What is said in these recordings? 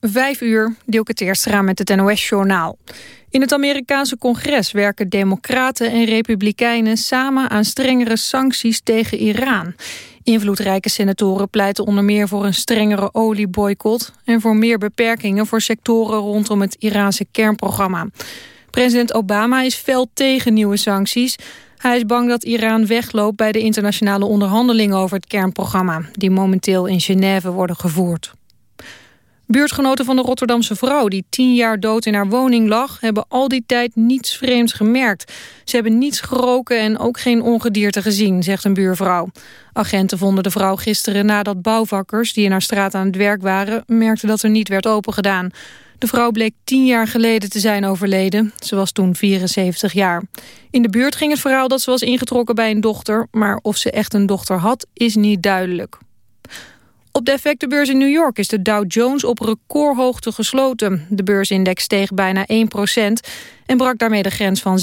Vijf uur, Dielke Teerstra met het NOS-journaal. In het Amerikaanse congres werken democraten en republikeinen samen aan strengere sancties tegen Iran. Invloedrijke senatoren pleiten onder meer voor een strengere olieboycott... en voor meer beperkingen voor sectoren rondom het Iraanse kernprogramma. President Obama is fel tegen nieuwe sancties. Hij is bang dat Iran wegloopt bij de internationale onderhandelingen over het kernprogramma... die momenteel in Genève worden gevoerd. Buurtgenoten van de Rotterdamse vrouw die tien jaar dood in haar woning lag... hebben al die tijd niets vreemds gemerkt. Ze hebben niets geroken en ook geen ongedierte gezien, zegt een buurvrouw. Agenten vonden de vrouw gisteren nadat bouwvakkers die in haar straat aan het werk waren... merkten dat er niet werd opengedaan. De vrouw bleek tien jaar geleden te zijn overleden. Ze was toen 74 jaar. In de buurt ging het verhaal dat ze was ingetrokken bij een dochter... maar of ze echt een dochter had, is niet duidelijk. Op de effectenbeurs in New York is de Dow Jones op recordhoogte gesloten. De beursindex steeg bijna 1% en brak daarmee de grens van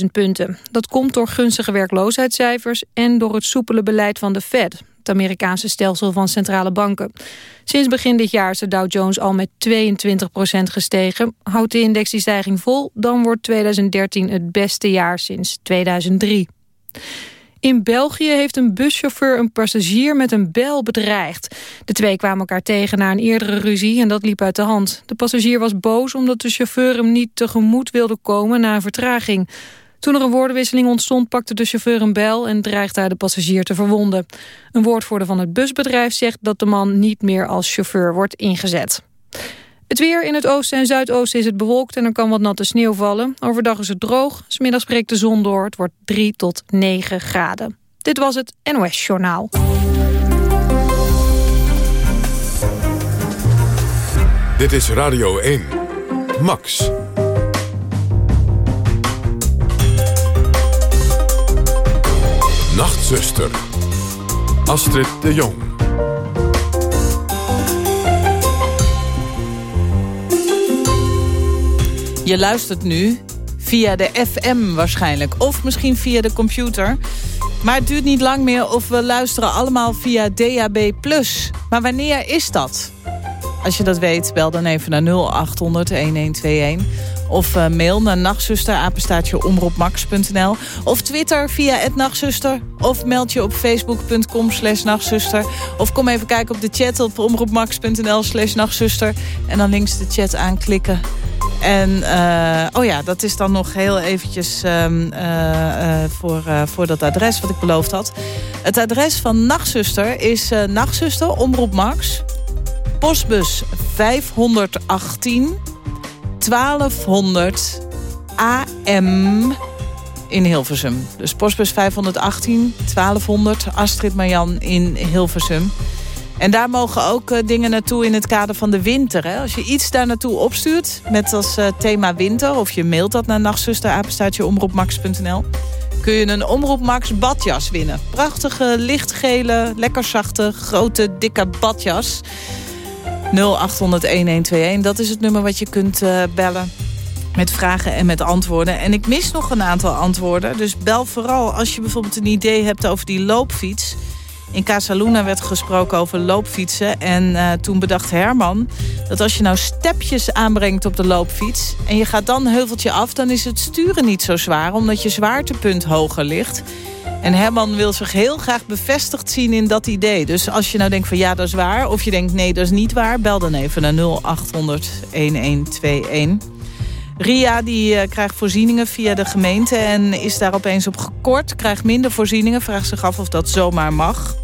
16.000 punten. Dat komt door gunstige werkloosheidscijfers en door het soepele beleid van de Fed, het Amerikaanse stelsel van centrale banken. Sinds begin dit jaar is de Dow Jones al met 22% gestegen. Houdt de index die stijging vol, dan wordt 2013 het beste jaar sinds 2003. In België heeft een buschauffeur een passagier met een bel bedreigd. De twee kwamen elkaar tegen na een eerdere ruzie en dat liep uit de hand. De passagier was boos omdat de chauffeur hem niet tegemoet wilde komen na een vertraging. Toen er een woordenwisseling ontstond pakte de chauffeur een bel en dreigde hij de passagier te verwonden. Een woordvoerder van het busbedrijf zegt dat de man niet meer als chauffeur wordt ingezet. Het weer in het oosten en zuidoosten is het bewolkt en er kan wat natte sneeuw vallen. Overdag is het droog, smiddags breekt de zon door. Het wordt 3 tot 9 graden. Dit was het NOS Journaal. Dit is Radio 1. Max. Nachtzuster. Astrid de Jong. Je luistert nu via de FM waarschijnlijk. Of misschien via de computer. Maar het duurt niet lang meer of we luisteren allemaal via DAB+. Maar wanneer is dat? Als je dat weet, bel dan even naar 0800-1121. Of uh, mail naar nachtzuster, omroepmax.nl. Of Twitter via het nachtzuster. Of meld je op facebook.com slash nachtzuster. Of kom even kijken op de chat op omroepmax.nl slash nachtzuster. En dan links de chat aanklikken. En uh, oh ja, dat is dan nog heel eventjes um, uh, voor, voor dat adres wat ik beloofd had. Het adres van Nachtzuster is Nachtzuster, Omroep Max. Postbus 518 1200 AM in Hilversum. Dus postbus 518 1200 Astrid Marjan in Hilversum. En daar mogen ook uh, dingen naartoe in het kader van de winter. Hè? Als je iets daar naartoe opstuurt met als uh, thema winter... of je mailt dat naar nachtzusterapenstaatjeomroepmax.nl... kun je een Omroep Max badjas winnen. Prachtige, lichtgele, lekker zachte, grote, dikke badjas. 0800-1121, dat is het nummer wat je kunt uh, bellen met vragen en met antwoorden. En ik mis nog een aantal antwoorden. Dus bel vooral als je bijvoorbeeld een idee hebt over die loopfiets... In Casaluna werd gesproken over loopfietsen. En uh, toen bedacht Herman dat als je nou stepjes aanbrengt op de loopfiets... en je gaat dan een heuveltje af, dan is het sturen niet zo zwaar... omdat je zwaartepunt hoger ligt. En Herman wil zich heel graag bevestigd zien in dat idee. Dus als je nou denkt van ja, dat is waar... of je denkt nee, dat is niet waar... bel dan even naar 0800-1121. Ria die, uh, krijgt voorzieningen via de gemeente en is daar opeens op gekort. Krijgt minder voorzieningen, vraagt zich af of dat zomaar mag.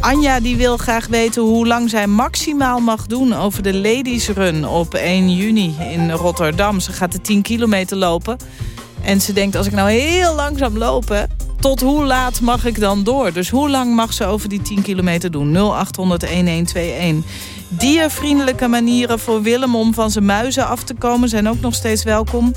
Anja die wil graag weten hoe lang zij maximaal mag doen over de Ladies Run op 1 juni in Rotterdam. Ze gaat de 10 kilometer lopen. En ze denkt, als ik nou heel langzaam lopen, tot hoe laat mag ik dan door? Dus hoe lang mag ze over die 10 kilometer doen? 0800 1121. Diervriendelijke manieren voor Willem om van zijn muizen af te komen zijn ook nog steeds welkom.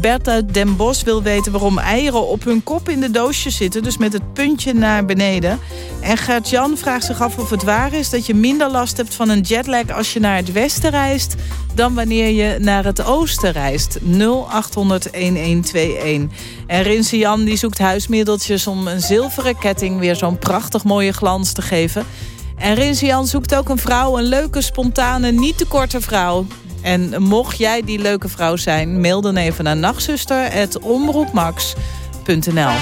Bertha Den Bos wil weten waarom eieren op hun kop in de doosjes zitten. Dus met het puntje naar beneden. En Gert-Jan vraagt zich af of het waar is dat je minder last hebt van een jetlag als je naar het westen reist dan wanneer je naar het oosten reist. 0800 1121. En Rinse Jan die zoekt huismiddeltjes om een zilveren ketting weer zo'n prachtig mooie glans te geven. En Rinsian zoekt ook een vrouw, een leuke, spontane, niet te korte vrouw. En mocht jij die leuke vrouw zijn, mail dan even naar nachtzuster.omroepmax.nl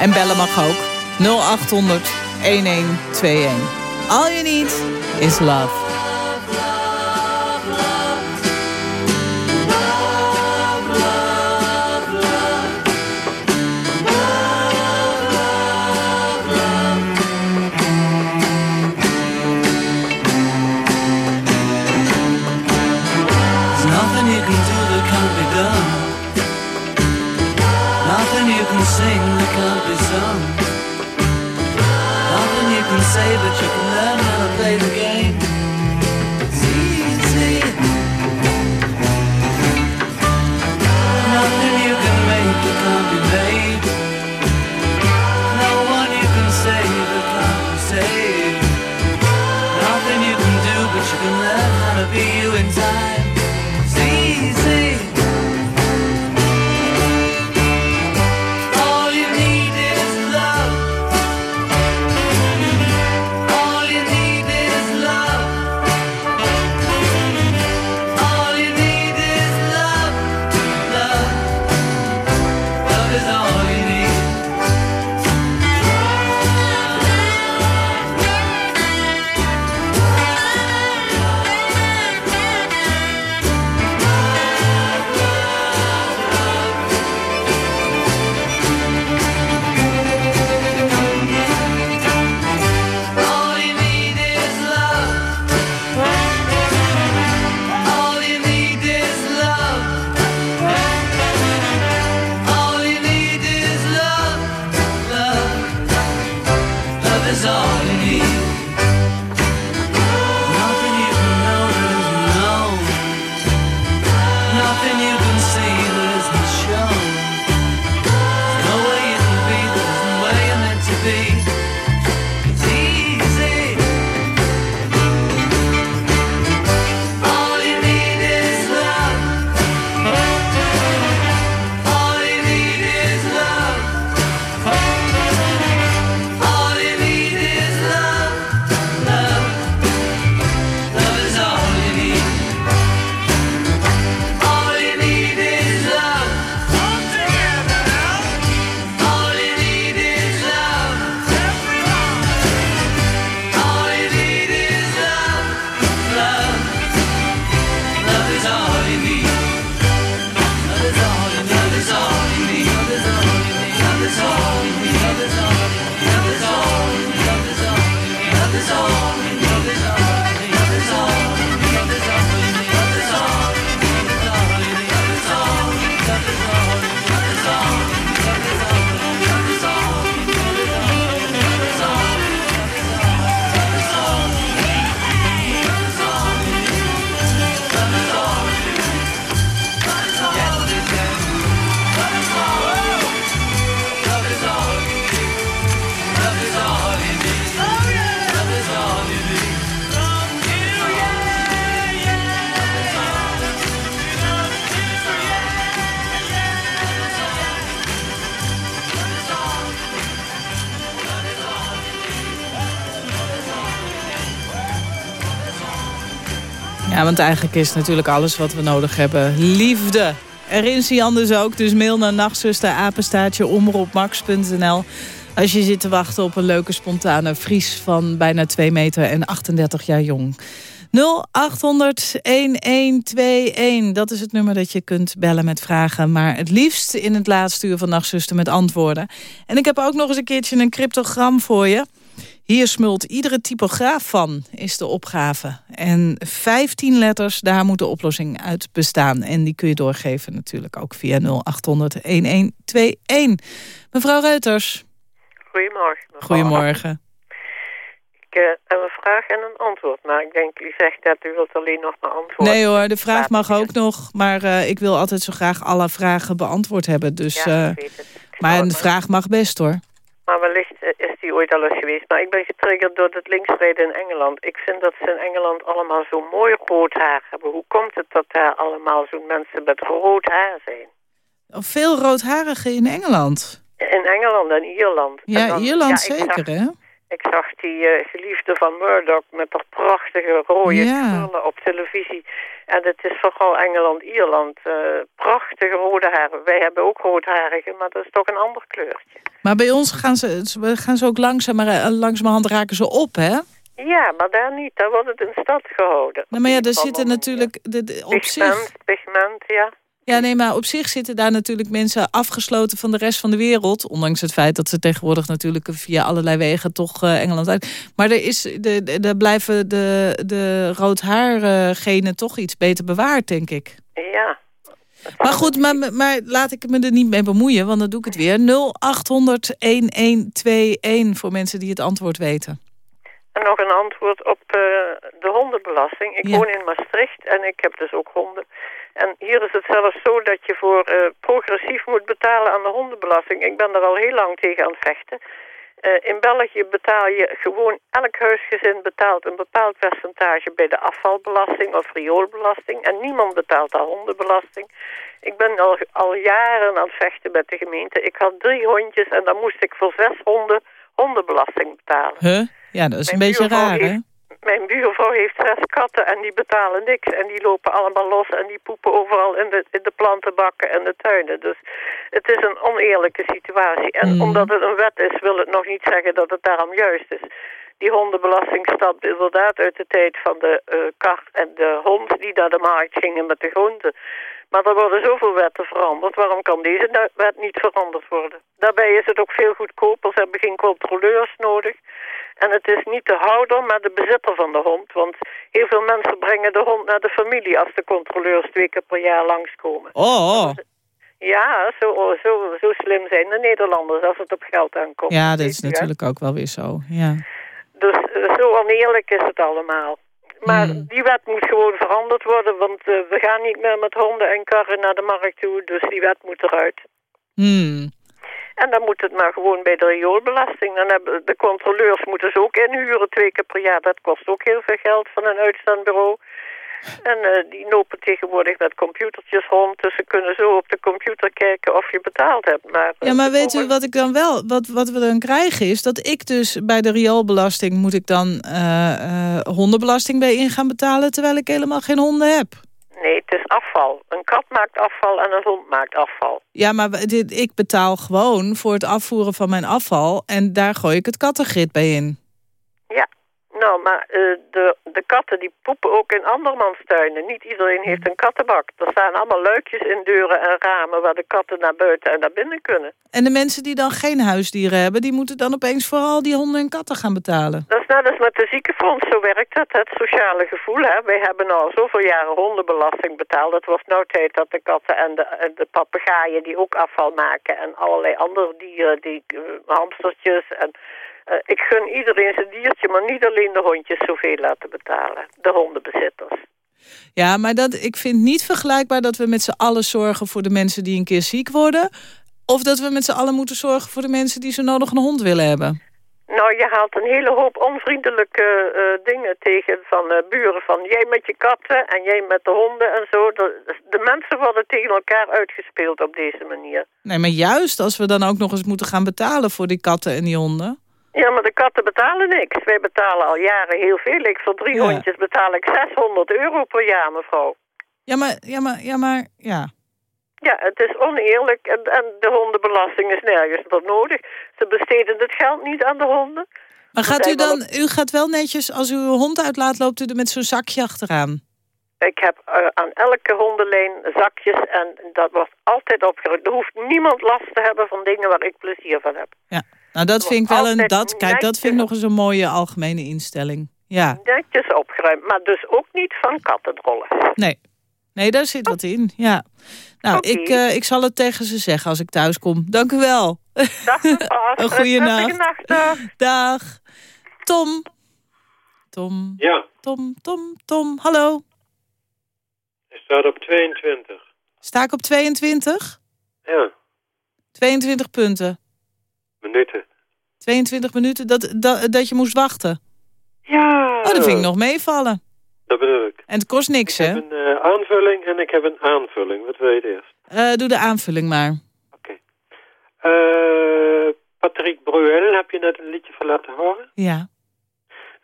En bellen mag ook 0800 1121. All you need is love. Often you can sing that can't be sung. Often you can say, but you can learn how to play the game. Want eigenlijk is natuurlijk alles wat we nodig hebben. Liefde. Erin zie anders ook. Dus mail naar nachtzuster, omroepmax.nl. Als je zit te wachten op een leuke spontane Fries van bijna 2 meter en 38 jaar jong. 0800-1121. Dat is het nummer dat je kunt bellen met vragen. Maar het liefst in het laatste uur van Nachtzuster met antwoorden. En ik heb ook nog eens een keertje een cryptogram voor je. Hier smult iedere typograaf van, is de opgave. En 15 letters, daar moet de oplossing uit bestaan. En die kun je doorgeven natuurlijk ook via 0800-1121. Mevrouw Reuters. Goedemorgen. Goedemorgen. Ik uh, heb een vraag en een antwoord. Maar ik denk, u zegt dat u wilt alleen nog maar antwoorden. Nee hoor, de vraag mag ook nog. Maar uh, ik wil altijd zo graag alle vragen beantwoord hebben. Dus, ja, uh, maar een vraag mag best hoor. Maar wellicht ooit al eens geweest. Maar ik ben getriggerd door het linksrijden in Engeland. Ik vind dat ze in Engeland allemaal zo mooi rood haar hebben. Hoe komt het dat daar allemaal zo'n mensen met rood haar zijn? Veel roodharigen in Engeland. In Engeland en Ierland. Ja, en dan, Ierland ja, zeker zag, hè? Ik zag die eh, geliefde van Murdoch met dat prachtige rode Ja. op televisie. En het is vooral Engeland-Ierland. eh, prachtige rode haren. Wij hebben ook roodharigen, maar dat is toch een ander kleurtje. Maar bij ons gaan ze, gaan ze ook langzaam, maar, eh, langzamerhand raken ze op, hè? Ja, maar daar niet. Daar wordt het in stad gehouden. Nou, maar ja, er Van zitten natuurlijk... De, de- op zich, Pigment, pigment, ja. Ja, nee, maar op zich zitten daar natuurlijk mensen afgesloten van de rest van de wereld. Ondanks het feit dat ze tegenwoordig natuurlijk via allerlei wegen toch eh, Engeland uit. Maar er, is, de, de, de blijven de, de roodhaargenen toch iets beter bewaard, denk ik. Ja. Maar goed, maar, maar laat ik me er niet mee bemoeien, want dan doe ik het weer. 0800-1121 voor mensen die het antwoord weten. En nog een antwoord op eh, de hondenbelasting. Ik Ja. woon in Maastricht en ik heb dus ook honden. En hier is het zelfs zo dat je voor eh, progressief moet betalen aan de hondenbelasting. Ik ben er al heel lang tegen aan het vechten. Eh, in België betaal je gewoon, elk huisgezin betaalt een bepaald percentage bij de afvalbelasting of rioolbelasting. En niemand betaalt daar hondenbelasting. Ik ben al, al jaren aan het vechten met de gemeente. Ik had drie hondjes en dan moest ik voor zes honden hondenbelasting betalen. Huh? Ja, dat is een beetje raar, hè? Mijn buurvrouw heeft zes katten en die betalen niks. En die lopen allemaal los en die poepen overal in de, in de plantenbakken en de tuinen. Dus het is een oneerlijke situatie. En Mhm. omdat het een wet is, wil het nog niet zeggen dat het daarom juist is. Die hondenbelasting stamt inderdaad uit de tijd van de eh, kar en de hond die naar de markt gingen met de groenten. Maar er worden zoveel wetten veranderd. Waarom kan deze wet niet veranderd worden? Daarbij is het ook veel goedkoper. Ze hebben geen controleurs nodig. En het is niet de houder, maar de bezitter van de hond. Want heel veel mensen brengen de hond naar de familie... als de controleurs twee keer per jaar langskomen. Oh, Ja, zo, zo, zo slim zijn de Nederlanders als het op geld aankomt. ja, dat is natuurlijk ook wel weer zo. Ja. Dus eh, zo oneerlijk is het allemaal. Maar Hmm. die wet moet gewoon veranderd worden... want eh, we gaan niet meer met honden en karren naar de markt toe... dus die wet moet eruit. Hmm. En dan moet het maar gewoon bij de rioolbelasting. Dan hebben de controleurs moeten ze ook inhuren twee keer per jaar. Dat kost ook heel veel geld van een uitzendbureau. En eh, die lopen tegenwoordig met computertjes rond. Dus ze kunnen zo op de computer kijken of je betaald hebt. Maar, eh, Ja, maar weet u wat ik dan wel, wat, wat we dan krijgen is dat ik dus bij de rioolbelasting moet ik dan eh, hondenbelasting bij in gaan betalen, terwijl ik helemaal geen honden heb. Nee, het is afval. Een kat maakt afval en een hond maakt afval. Ja, maar dit, ik betaal gewoon voor het afvoeren van mijn afval en daar gooi ik het kattengrit bij in. Ja, nou, maar eh, de, de katten die poepen ook in andermans tuinen. Niet iedereen heeft een kattenbak. Er staan allemaal luikjes in deuren en ramen waar de katten naar buiten en naar binnen kunnen. En de mensen die dan geen huisdieren hebben, die moeten dan opeens vooral die honden en katten gaan betalen. Dat is net als met de ziekenfonds, zo werkt het. Het sociale gevoel, hè. Wij hebben al zoveel jaren hondenbelasting betaald. Het was nou tijd dat de katten en de, en de papegaaien die ook afval maken... en allerlei andere dieren, die eh, hamstertjes en... eh, ik gun iedereen zijn diertje, maar niet alleen de hondjes zoveel laten betalen. De hondenbezitters. Ja, maar dat, ik vind niet vergelijkbaar dat we met z'n allen zorgen voor de mensen die een keer ziek worden. Of dat we met z'n allen moeten zorgen voor de mensen die zo nodig een hond willen hebben. Nou, je haalt een hele hoop onvriendelijke eh, dingen tegen van eh, buren. Van jij met je katten en jij met de honden en zo. De, de mensen worden tegen elkaar uitgespeeld op deze manier. Nee, maar juist als we dan ook nog eens moeten gaan betalen voor die katten en die honden. Ja, maar de katten betalen niks. Wij betalen al jaren heel veel. Ik voor drie Ja. hondjes betaal ik 600 euro per jaar, mevrouw. Ja, maar, ja, maar, ja, maar, ja. Ja, het is oneerlijk en, en de hondenbelasting is nergens voor nodig. Ze besteden het geld niet aan de honden. Maar gaat u dan, u gaat wel netjes, als u uw hond uitlaat, loopt u er met zo'n zakje achteraan. Ik heb eh, aan elke hondenlijn zakjes en dat wordt altijd opgeruimd. Er hoeft niemand last te hebben van dingen waar ik plezier van heb. Ja. Nou, dat vind ik wel een, dat, kijk, dat vind ik nog eens een mooie algemene instelling. Ja, Netjes opgeruimd, maar dus ook niet van kattendrollen. nee. Nee, daar zit wat in, ja. Nou, ik, eh, ik zal het tegen ze zeggen als ik thuis kom. Dank u wel. Dag. Een Prettige nacht. nacht, dag. Dag. Tom. Tom, Ja, Tom, Tom, Tom. Hallo. hij staat op 22. Sta ik op 22? Ja, 22 punten. Minuten. 22 minuten dat, dat, dat je moest wachten. Ja. Oh, dat vind ik nog meevallen. Dat bedoel ik. En het kost niks, Ik hè? heb een eh, aanvulling en ik heb een aanvulling. Wat wil je het eerst? Eh, doe de aanvulling maar. Oké. Eh, Patrick Bruel heb je net een liedje van laten horen. Ja.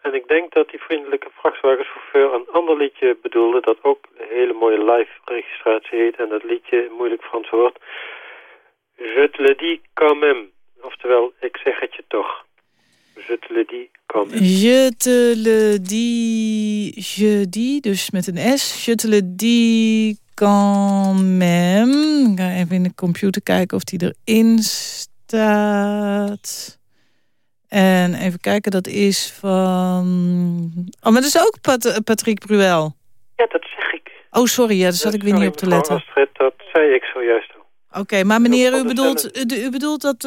En ik denk dat die vriendelijke vrachtwagenchauffeur een ander liedje bedoelde... dat ook een hele mooie live-registratie heet. En dat liedje, moeilijk Frans woord... Je te le dis quand même. Oftewel, ik zeg het je toch. Je te le dis quand même. Je te le dis, je dis, dus met een S. Je te le dis quand même. Ik ga even in de computer kijken of die erin staat. En even kijken, dat is van... Oh, maar dat is ook Pat Patrick Bruel. Ja, dat zeg ik. Oh, sorry, ja, daar zat ik weer niet op te letten. Dat zei ik zojuist Oké, maar meneer, u bedoelt, u, u, bedoelt dat,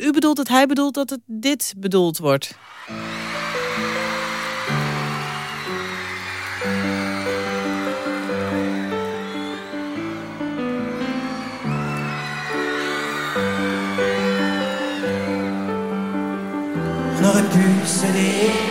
u bedoelt dat hij bedoelt dat het dit bedoeld wordt? On aurait pu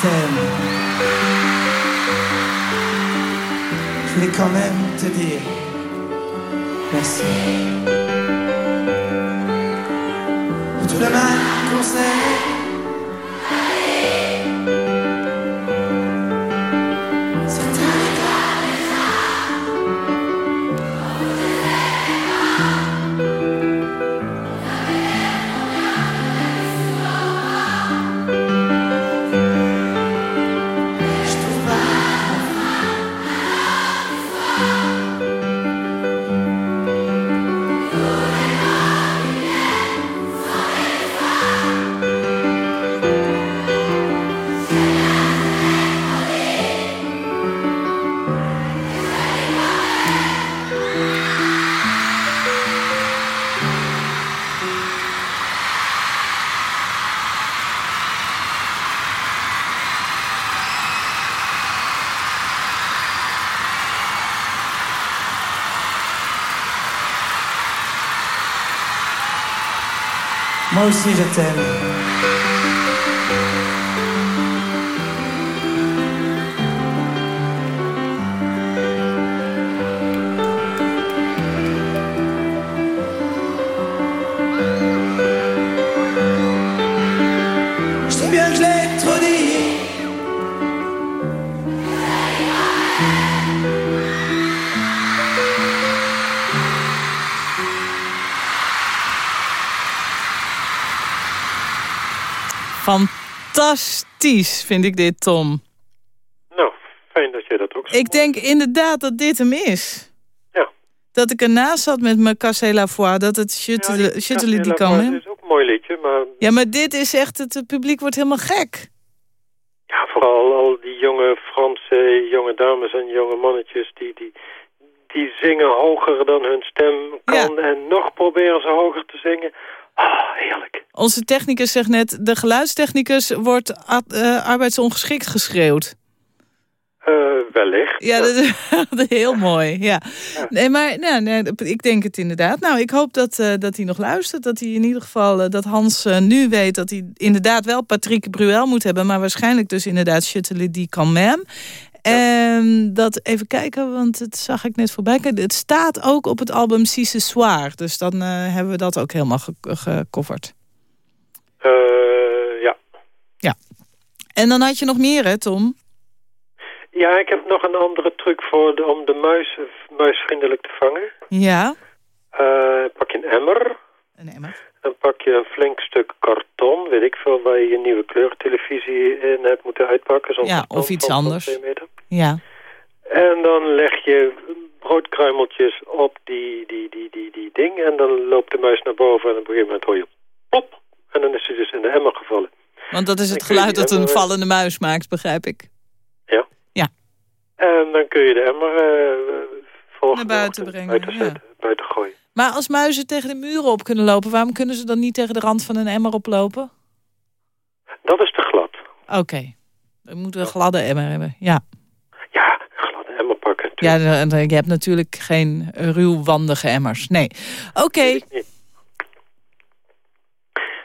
s'aider Je voulais quand même te dire merci. Pour tout le mal qu'on s'est Moi aussi, je t'aime. Fantastisch vind ik dit, Tom. Nou, fijn dat jij dat ook Ik denk inderdaad dat dit hem is. Ja. Dat ik ernaast zat met mijn Cassé la Foi, dat het Shuttele die kan. Het is ook een mooi liedje, maar... Ja, maar dit is echt, het, publiek wordt helemaal gek. Ja, vooral al die jonge Franse jonge dames en jonge mannetjes... die, die, die zingen hoger dan hun stem kan... en nog proberen ze hoger te zingen... Ah, heerlijk. Onze technicus zegt net, de geluidstechnicus wordt uh, arbeidsongeschikt geschreeuwd. Uh, wellicht. Ja, dat is heel mooi. Ja. Nee, maar nee, nee, ik denk het inderdaad. Nou, ik hoop dat, uh, dat hij nog luistert. Dat hij in ieder geval, uh, dat Hans nu weet dat hij inderdaad wel Patrick Bruel moet hebben. Maar waarschijnlijk dus inderdaad Châtelet quand même. En dat, even kijken, want het zag ik net voorbij. Het staat ook op het album ce soir. Dus dan hebben we dat ook helemaal gecoverd. ja. Ja. En dan had je nog meer, hè, Tom? Ja, ik heb nog een andere truc voor de, om de muis muisvriendelijk te vangen. Ja. Uh, pak je een emmer. Een emmer. Dan pak je een flink stuk karton, weet ik veel, waar je je nieuwe kleurtelevisie in hebt moeten uitpakken. Ja, of iets anders. Ja. En dan leg je broodkruimeltjes op die, die, die, die, die ding en dan loopt de muis naar boven en op een gegeven moment hoor je pop. En dan is hij dus in de emmer gevallen. Want dat is het geluid dat een vallende muis maakt, begrijp ik. Ja. Ja. En dan kun je de emmer uh, volgen. Naar buiten brengen, buiten, zetten, buiten gooien. Maar als muizen tegen de muren op kunnen lopen... waarom kunnen ze dan niet tegen de rand van een emmer oplopen? Dat is te glad. Oké. Okay. Dan moeten we een gladde emmer hebben, ja. Ja. Ja, je hebt natuurlijk geen ruwwandige emmers. Nee. Oké. Okay.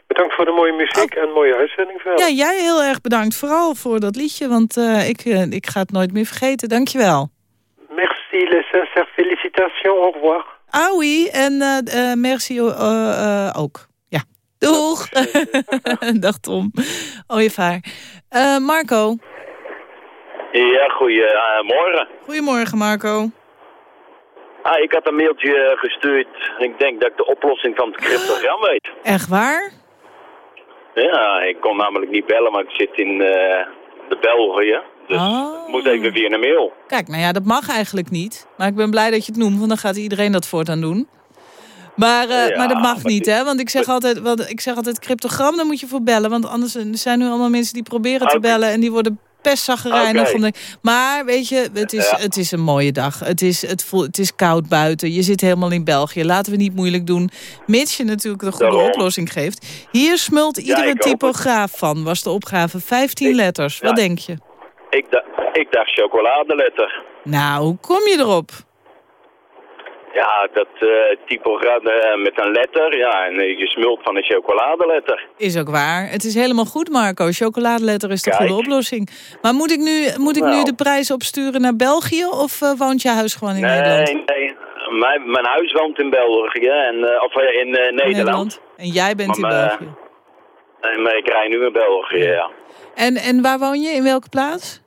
Bedankt voor de mooie muziek oh. en mooie uitzending verder. Ja, jij heel erg bedankt. Vooral voor dat liedje, want uh, ik, uh, ik ga het nooit meer vergeten. Dankjewel. Merci, les sincères félicitations. Au revoir. Ah oui, en uh, merci ook. Ja. Doeg. Dag Tom. Ooievaar. Marco. Ja, goedemorgen. Goedemorgen Marco. Ah, ik had een mailtje gestuurd. Ik denk dat ik de oplossing van het cryptogram weet. Echt waar? Ja, ik kon namelijk niet bellen, maar ik zit in uh, de België. Dus oh. moet even via een mail. Kijk, nou ja, dat mag eigenlijk niet. Maar ik ben blij dat je het noemt, want dan gaat iedereen dat voortaan doen. Maar, uh, ja, maar dat mag maar niet, hè? Want ik zeg, altijd, want ik zeg altijd, cryptogram, daar moet je voor bellen. Want anders er zijn nu allemaal mensen die proberen te bellen... en die worden pestzaggerijnig. Okay. Maar weet je, het is, het is een mooie dag. Het is, het, voelt, het is koud buiten. Je zit helemaal in België. Laten we niet moeilijk doen. Mits je natuurlijk de goede oplossing geeft. Hier smult iedere typograaf van, was de opgave. 15 letters. Wat denk je? Ik, ik dacht chocoladeletter. Nou, hoe kom je erop? Ja, dat uh, uh, met een letter. Ja, en uh, je smult van een chocoladeletter. Is ook waar. Het is helemaal goed, Marco. Chocoladeletter is de Kijk. goede oplossing. Maar moet ik nu, moet ik nou. nu de prijs opsturen naar België? Of woont je huis gewoon in nee, Nederland? Nee, nee. Mijn, mijn huis woont in België. En, of in Nederland. Nederland. En jij bent maar, in België? Maar ik rij nu in België, ja. ja. En, en waar woon je? In welke plaats?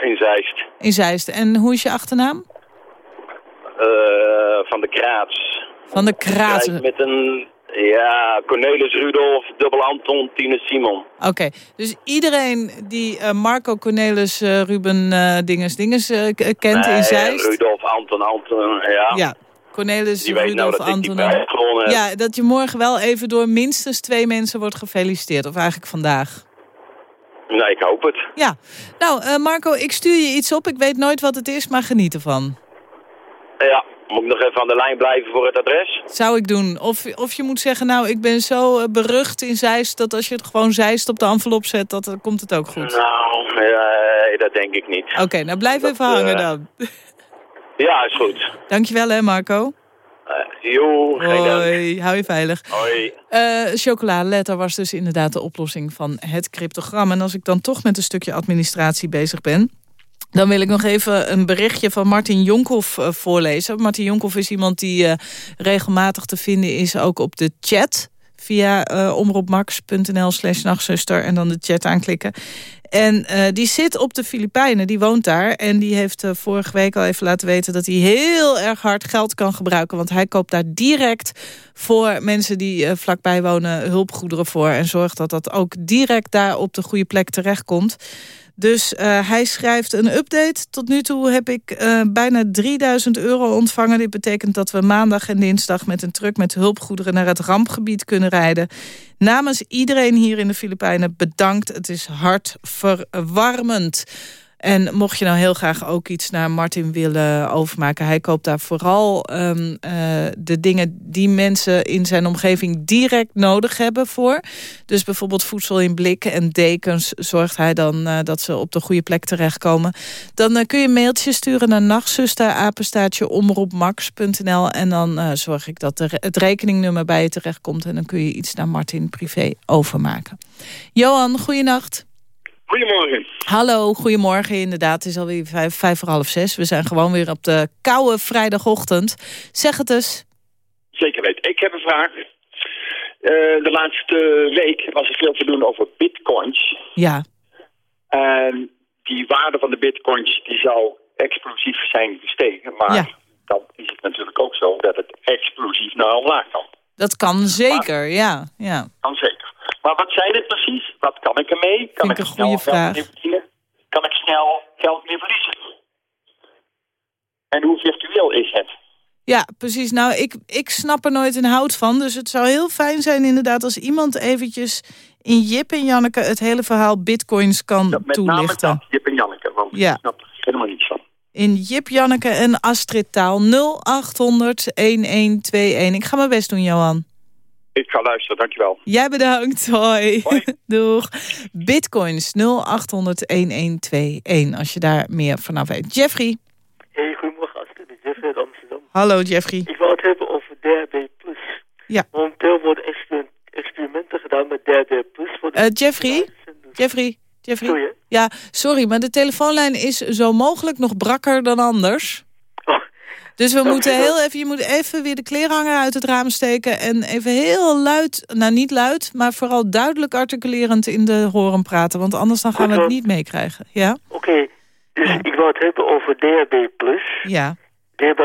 In Zeist. In Zeist. En hoe is je achternaam? Uh, van de Kraats. Van de Kraats. Met een, ja, Cornelis Rudolf, dubbel Anton, Tine Simon. Oké, okay. dus iedereen die uh, Marco Cornelis uh, Ruben Dinges Dinges kent nee, in Zeist. Rudolf, Anton, Anton, ja. Ja, Cornelis, die Rudolf, nou Anton. Ja, dat je morgen wel even door minstens twee mensen wordt gefeliciteerd. Of eigenlijk vandaag. Nee, ik hoop het. Ja. Nou, Marco, ik stuur je iets op. Ik weet nooit wat het is, maar geniet ervan. Ja, moet ik nog even aan de lijn blijven voor het adres? Zou ik doen. Of, of je moet zeggen, nou, ik ben zo berucht in Zeist... dat als je het gewoon Zeist op de envelop zet, dat, dan komt het ook goed. Nou, uh, dat denk ik niet. Oké, okay, nou blijf dat, even hangen uh, dan. Ja, is goed. Dankjewel hè, Marco. Uh, jo, geen Hoi, hou je veilig. Hoi. Uh, chocoladeletter was dus inderdaad de oplossing van het cryptogram. En als ik dan toch met een stukje administratie bezig ben... Dan wil ik nog even een berichtje van Martin Jonkhoff uh, voorlezen. Martin Jonkhoff is iemand die uh, regelmatig te vinden is ook op de chat. Via uh, omroepmax.nl slash nachtzuster en dan de chat aanklikken. En die zit op de Filipijnen, die woont daar. En die heeft vorige week al even laten weten dat hij heel erg hard geld kan gebruiken. Want hij koopt daar direct voor mensen die vlakbij wonen hulpgoederen voor. En zorgt dat dat ook direct daar op de goede plek terechtkomt. Dus uh, hij schrijft een update. Tot nu toe heb ik uh, bijna 3000 euro ontvangen. Dit betekent dat we maandag en dinsdag met een truck met hulpgoederen naar het rampgebied kunnen rijden. Namens iedereen hier in de Filipijnen bedankt. Het is hartverwarmend. En mocht je nou heel graag ook iets naar Martin willen overmaken... hij koopt daar vooral um, uh, de dingen die mensen in zijn omgeving direct nodig hebben voor. Dus bijvoorbeeld voedsel in blikken en dekens... zorgt hij dan uh, dat ze op de goede plek terechtkomen. Dan uh, kun je een mailtje sturen naar nachtzuster, omroepmax.nl... en dan zorg ik dat het rekeningnummer bij je terechtkomt... en dan kun je iets naar Martin privé overmaken. Johan, goeienacht. Goedemorgen. Hallo, goedemorgen. Inderdaad, het is alweer vijf, vijf voor half zes. We zijn gewoon weer op de koude vrijdagochtend. Zeg het eens. Zeker weten. Ik heb een vraag. Uh, de laatste week was er veel te doen over bitcoins. Ja. En die waarde van de bitcoins die zou explosief zijn gestegen. Maar ja. dan is het natuurlijk ook zo dat het explosief naar omlaag kan. Dat kan zeker, maar, ja. ja. Kan zeker. Maar wat zijn dit precies? Wat kan ik ermee? Kan Vind ik een goede vraag. verdienen? Kan ik snel geld meer verliezen? En hoe virtueel is het? Ja, precies. Nou, ik, ik snap er nooit een hout van. Dus het zou heel fijn zijn inderdaad als iemand eventjes in Jip en Janneke het hele verhaal bitcoins kan ja, met toelichten. Name dat, Jip en Janneke, want Ja. ik snap er helemaal niets van. In Jip, Janneke en Astrid Taal 0800 1121. Ik ga mijn best doen, Johan. Ik ga luisteren, dankjewel. Jij bedankt. Hoi. Hoi. Doeg. Bitcoins 0800 1121 als je daar meer vanaf weet. Jeffrey. Hey, goedemorgen Astrid, Jeffrey uit Amsterdam. Hallo Jeffrey. Ik wou het hebben over DRB+. Ja. Momenteel worden exper- experimenten gedaan met DRB+. Voor de Eh, Jeffrey? Jeffrey? Jeffrey? Sorry? Ja, sorry, maar de telefoonlijn is zo mogelijk nog brakker dan anders. Dus we moeten heel even, je moet even weer de kleerhanger uit het raam steken... en even heel luid, nou niet luid, maar vooral duidelijk articulerend in de horen praten. Want anders dan gaan we het niet meekrijgen. Ja? Oké, dus Ja. ik wou het hebben over DRB+. Ja. DRB+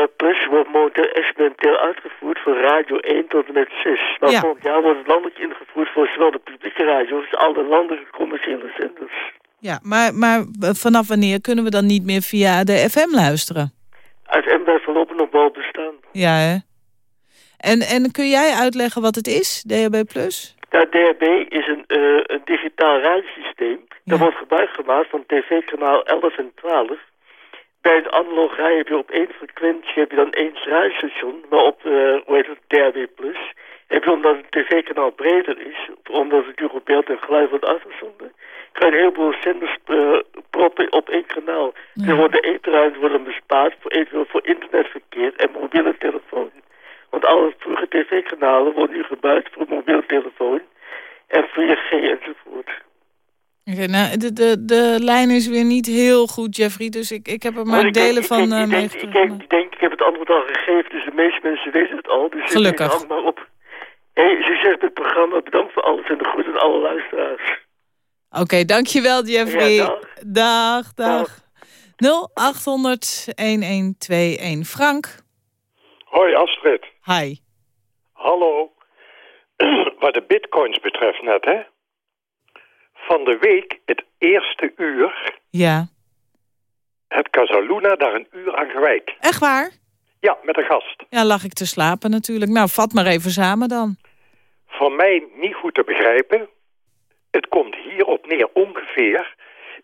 wordt momenteel experimenteel uitgevoerd voor radio 1 tot en met 6. Maar Ja. volgend jaar wordt het landelijk ingevoerd voor zowel de publieke radio's als alle landelijke commerciële zenders. Ja, maar, maar vanaf wanneer kunnen we dan niet meer via de FM luisteren? Uit blijft voorlopig nog wel bestaan. Ja, hè? En, en kun jij uitleggen wat het is, DHB+. Ja, DRB is een, eh, een digitaal radiosysteem. Dat wordt gebruik gemaakt van tv-kanaal 11 en 12. Bij een analoog rij heb je op één frequentie heb je dan één radiostation. Maar op, eh hoe heet het, DRB+, heb je omdat het tv-kanaal breder is, omdat het natuurlijk op beeld en geluid wordt uitgezonden, je een heleboel zenders eh, proppen op één kanaal. Ja. Er worden etenruimte worden bespaard voor, eventueel voor internetverkeer en mobiele telefoon. Want alle vroege tv-kanalen worden nu gebruikt voor mobiele telefoon en 4G enzovoort. Oké, nou, de, de, de lijn is weer niet heel goed, Jeffrey. Dus ik, ik heb er maar ik denk- delen ik van denk- eh ik denk, ik, denk, ik denk, ik heb het antwoord al gegeven, dus de meeste mensen weten het al. Dus Gelukkig. Hang maar op. Hey, succes met het programma. Bedankt voor alles en de groeten aan alle luisteraars. Oké, dankjewel Jeffrey. Ja, dag. dag, dag. 0800 1121. Frank, Hoi Astrid. hi. Hallo. Wat de bitcoins betreft net, hè? Van de week, het eerste uur, Ja. heeft Casaluna daar een uur aan gewijd. Echt waar? Ja, met een gast. Ja, lag ik te slapen natuurlijk. Nou, vat maar even samen dan. Voor mij niet goed te begrijpen. Het komt hierop neer ongeveer.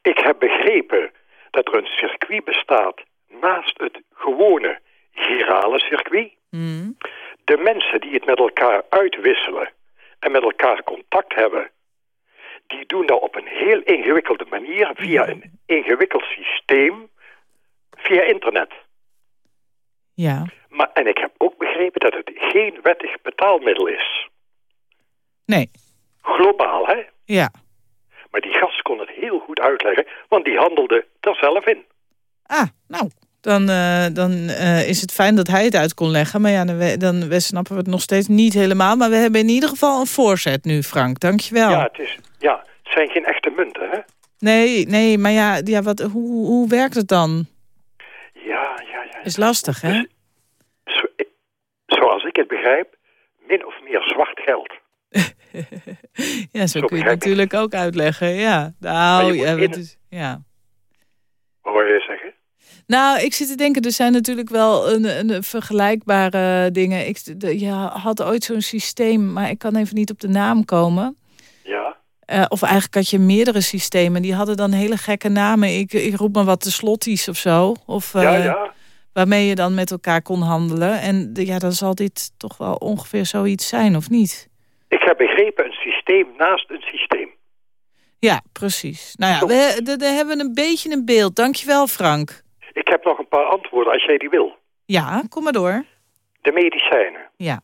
Ik heb begrepen dat er een circuit bestaat naast het gewone girale circuit. Hmm. De mensen die het met elkaar uitwisselen en met elkaar contact hebben, die doen dat op een heel ingewikkelde manier via een ingewikkeld systeem via internet. Ja. Maar, en ik heb ook begrepen dat het geen wettig betaalmiddel is. Nee. Globaal, hè? Ja. Maar die gast kon het heel goed uitleggen, want die handelde er zelf in. Ah, nou. Dan, eh, dan eh, is het fijn dat hij het uit kon leggen. Maar ja, dan, we- dan we snappen we het nog steeds niet helemaal. Maar we hebben in ieder geval een voorzet nu, Frank. Dankjewel. Ja, het, is, ja, het zijn geen echte munten, hè? Nee, nee, maar ja, ja wat, hoe, hoe werkt het dan? Ja, ja, ja. Is lastig, hè? Zo- zoals ik het begrijp, min of meer zwart geld. Ja, zo, Zo kun je het natuurlijk ook uitleggen. Ja, nou, ja, moet het in- is, ja. Wat wil je zeggen? Nou, ik zit te denken, er zijn natuurlijk wel een, een vergelijkbare dingen. Ik, de, je had ooit zo'n systeem, maar ik kan even niet op de naam komen. Ja, Eh, of eigenlijk had je meerdere systemen. Die hadden dan hele gekke namen. Ik, ik roep maar wat de slotties of zo. Of, Ja, eh, ja. Waarmee je dan met elkaar kon handelen. En de- ja, dan zal dit toch wel ongeveer zoiets zijn, of niet? Ik heb begrepen een systeem naast een systeem. Ja, precies. Nou ja, we, hebben we een beetje een beeld. Dankjewel, Frank. Ik heb nog een paar antwoorden als jij die wil. Ja, kom maar door. De medicijnen. Ja.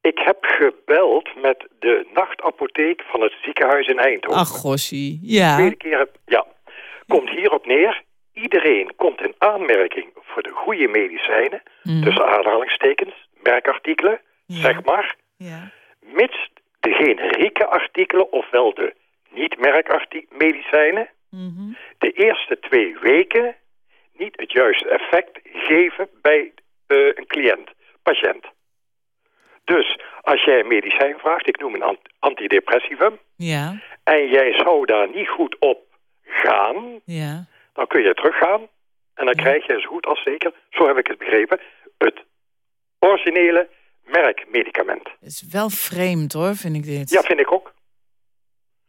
Ik heb gebeld met de nachtapotheek van het ziekenhuis in Eindhoven. Ach, gossie. Ja. Tweede keer, heb- ja. Komt hierop neer. Iedereen komt in aanmerking voor de goede medicijnen. Mhm. Tussen aanhalingstekens, merkartikelen, zeg maar. Ja. Mits de generieke artikelen, ofwel de niet-merkartikmedicijnen... Mhm. de eerste twee weken niet het juiste effect geven bij eh, een cliënt, patiënt. Dus als jij een medicijn vraagt, ik noem een ant- antidepressivum... Ja. en jij zou daar niet goed op gaan, Ja. dan kun je teruggaan... en dan krijg je zo goed als zeker, zo heb ik het begrepen... het originele merkmedicament. Het is wel vreemd, hoor, vind ik dit. Ja, vind ik ook.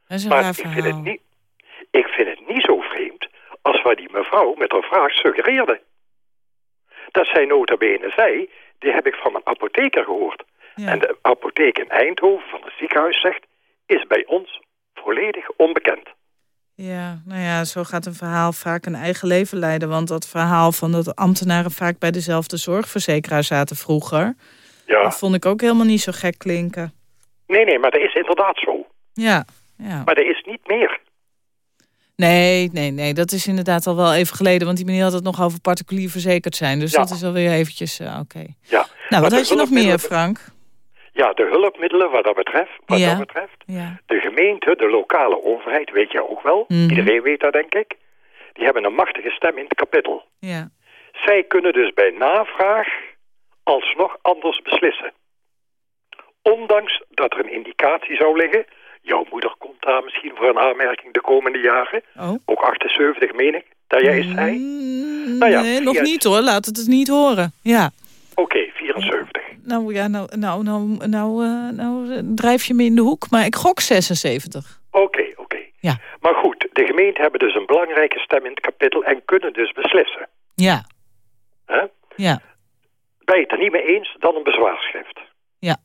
Dat is een Maar raar ik vind, het niet, ik vind het niet zo vreemd als wat die mevrouw met haar vraag suggereerde. Dat zij nota bene zei, die heb ik van mijn apotheker gehoord. En de apotheek in Eindhoven van het ziekenhuis zegt, is bij ons volledig onbekend. Ja, nou ja, zo gaat een verhaal vaak een eigen leven leiden. Want dat verhaal van dat ambtenaren vaak bij dezelfde zorgverzekeraar zaten vroeger... Ja. dat vond ik ook helemaal niet zo gek klinken. Nee, nee, maar dat is inderdaad zo. Ja, ja. Maar dat is niet meer. Nee, nee, nee, dat is inderdaad al wel even geleden. Want die meneer had het nog over particulier verzekerd zijn. Dus Ja. dat is alweer eventjes, eh, oké. Ja. Nou, wat had je nog meer, Frank? Ja, de hulpmiddelen wat dat betreft, wat Ja. dat betreft. Ja. De gemeente, de lokale overheid, weet je ook wel. Mhm. Iedereen weet dat, denk ik. Die hebben een machtige stem in het kapittel. Ja. Zij kunnen dus bij navraag alsnog anders beslissen. Ondanks dat er een indicatie zou liggen... jouw moeder komt daar misschien voor een aanmerking de komende jaren. Oh. Ook 78, meen ik, dat jij eens zei. Nou ja, nee, nog niet hoor. Laat het het niet horen. Ja. Oké, 74. Nou ja, nou, nou, nou, nou, eh, nou eh, drijf je me in de hoek. Maar ik gok 76. Oké, oké. Ja. Maar goed, de gemeente hebben dus een belangrijke stem in het kapittel... en kunnen dus beslissen. Ja. Ja. Ben je het er niet mee eens, dan een bezwaarschrift. Ja.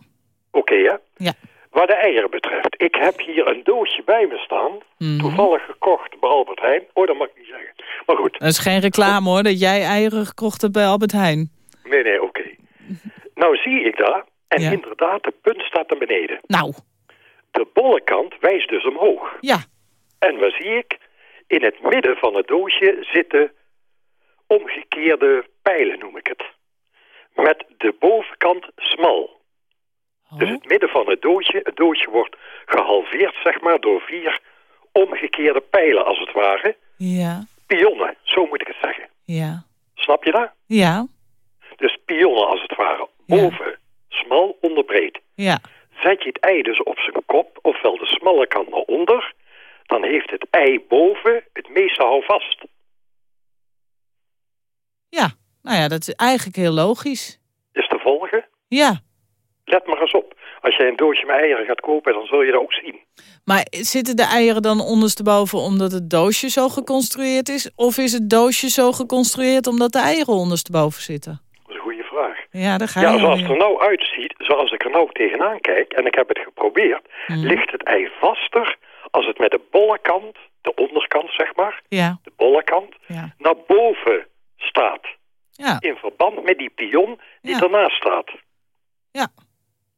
Oké, hè? Ja. Wat de eieren betreft, ik heb hier een doosje bij me staan. Mhm. Toevallig gekocht bij Albert Heijn. Oh, dat mag ik niet zeggen. Maar goed, Dat is geen reclame hoor, dat jij eieren gekocht hebt bij Albert Heijn. nee, nee, oké. Nou zie ik daar, en inderdaad, de punt staat naar beneden. Nou. De bolle kant wijst dus omhoog. Ja. En wat zie ik? In het midden van het doosje zitten omgekeerde pijlen, noem ik het. Met de bovenkant smal. Dus het midden van het doosje, het doosje wordt gehalveerd, zeg maar, door vier omgekeerde pijlen, als het ware. Ja. Pionnen, zo moet ik het zeggen. Ja. Snap je dat? Ja. Dus pionnen, als het ware. Boven, smal, onder breed. Ja. Zet je het ei dus op zijn kop, ofwel de smalle kant naar onder... dan heeft het ei boven het meeste houvast. Ja. Nou ja, dat is eigenlijk heel logisch. Is te volgen? Ja. Let maar eens op. Als jij een doosje met eieren gaat kopen, dan zul je dat ook zien. Maar zitten de eieren dan ondersteboven omdat het doosje zo geconstrueerd is? Of is het doosje zo geconstrueerd omdat de eieren ondersteboven zitten? Dat is een goede vraag. Ja, daar ga Ja, je zoals het er nou uitziet, zoals ik er nou tegenaan kijk... en ik heb het geprobeerd, Mhm. ligt het ei vaster... als het met de bolle kant, de onderkant zeg maar... Ja. de bolle kant, Ja. naar boven staat. Ja. In verband met die pion die Ja. ernaast staat. Ja.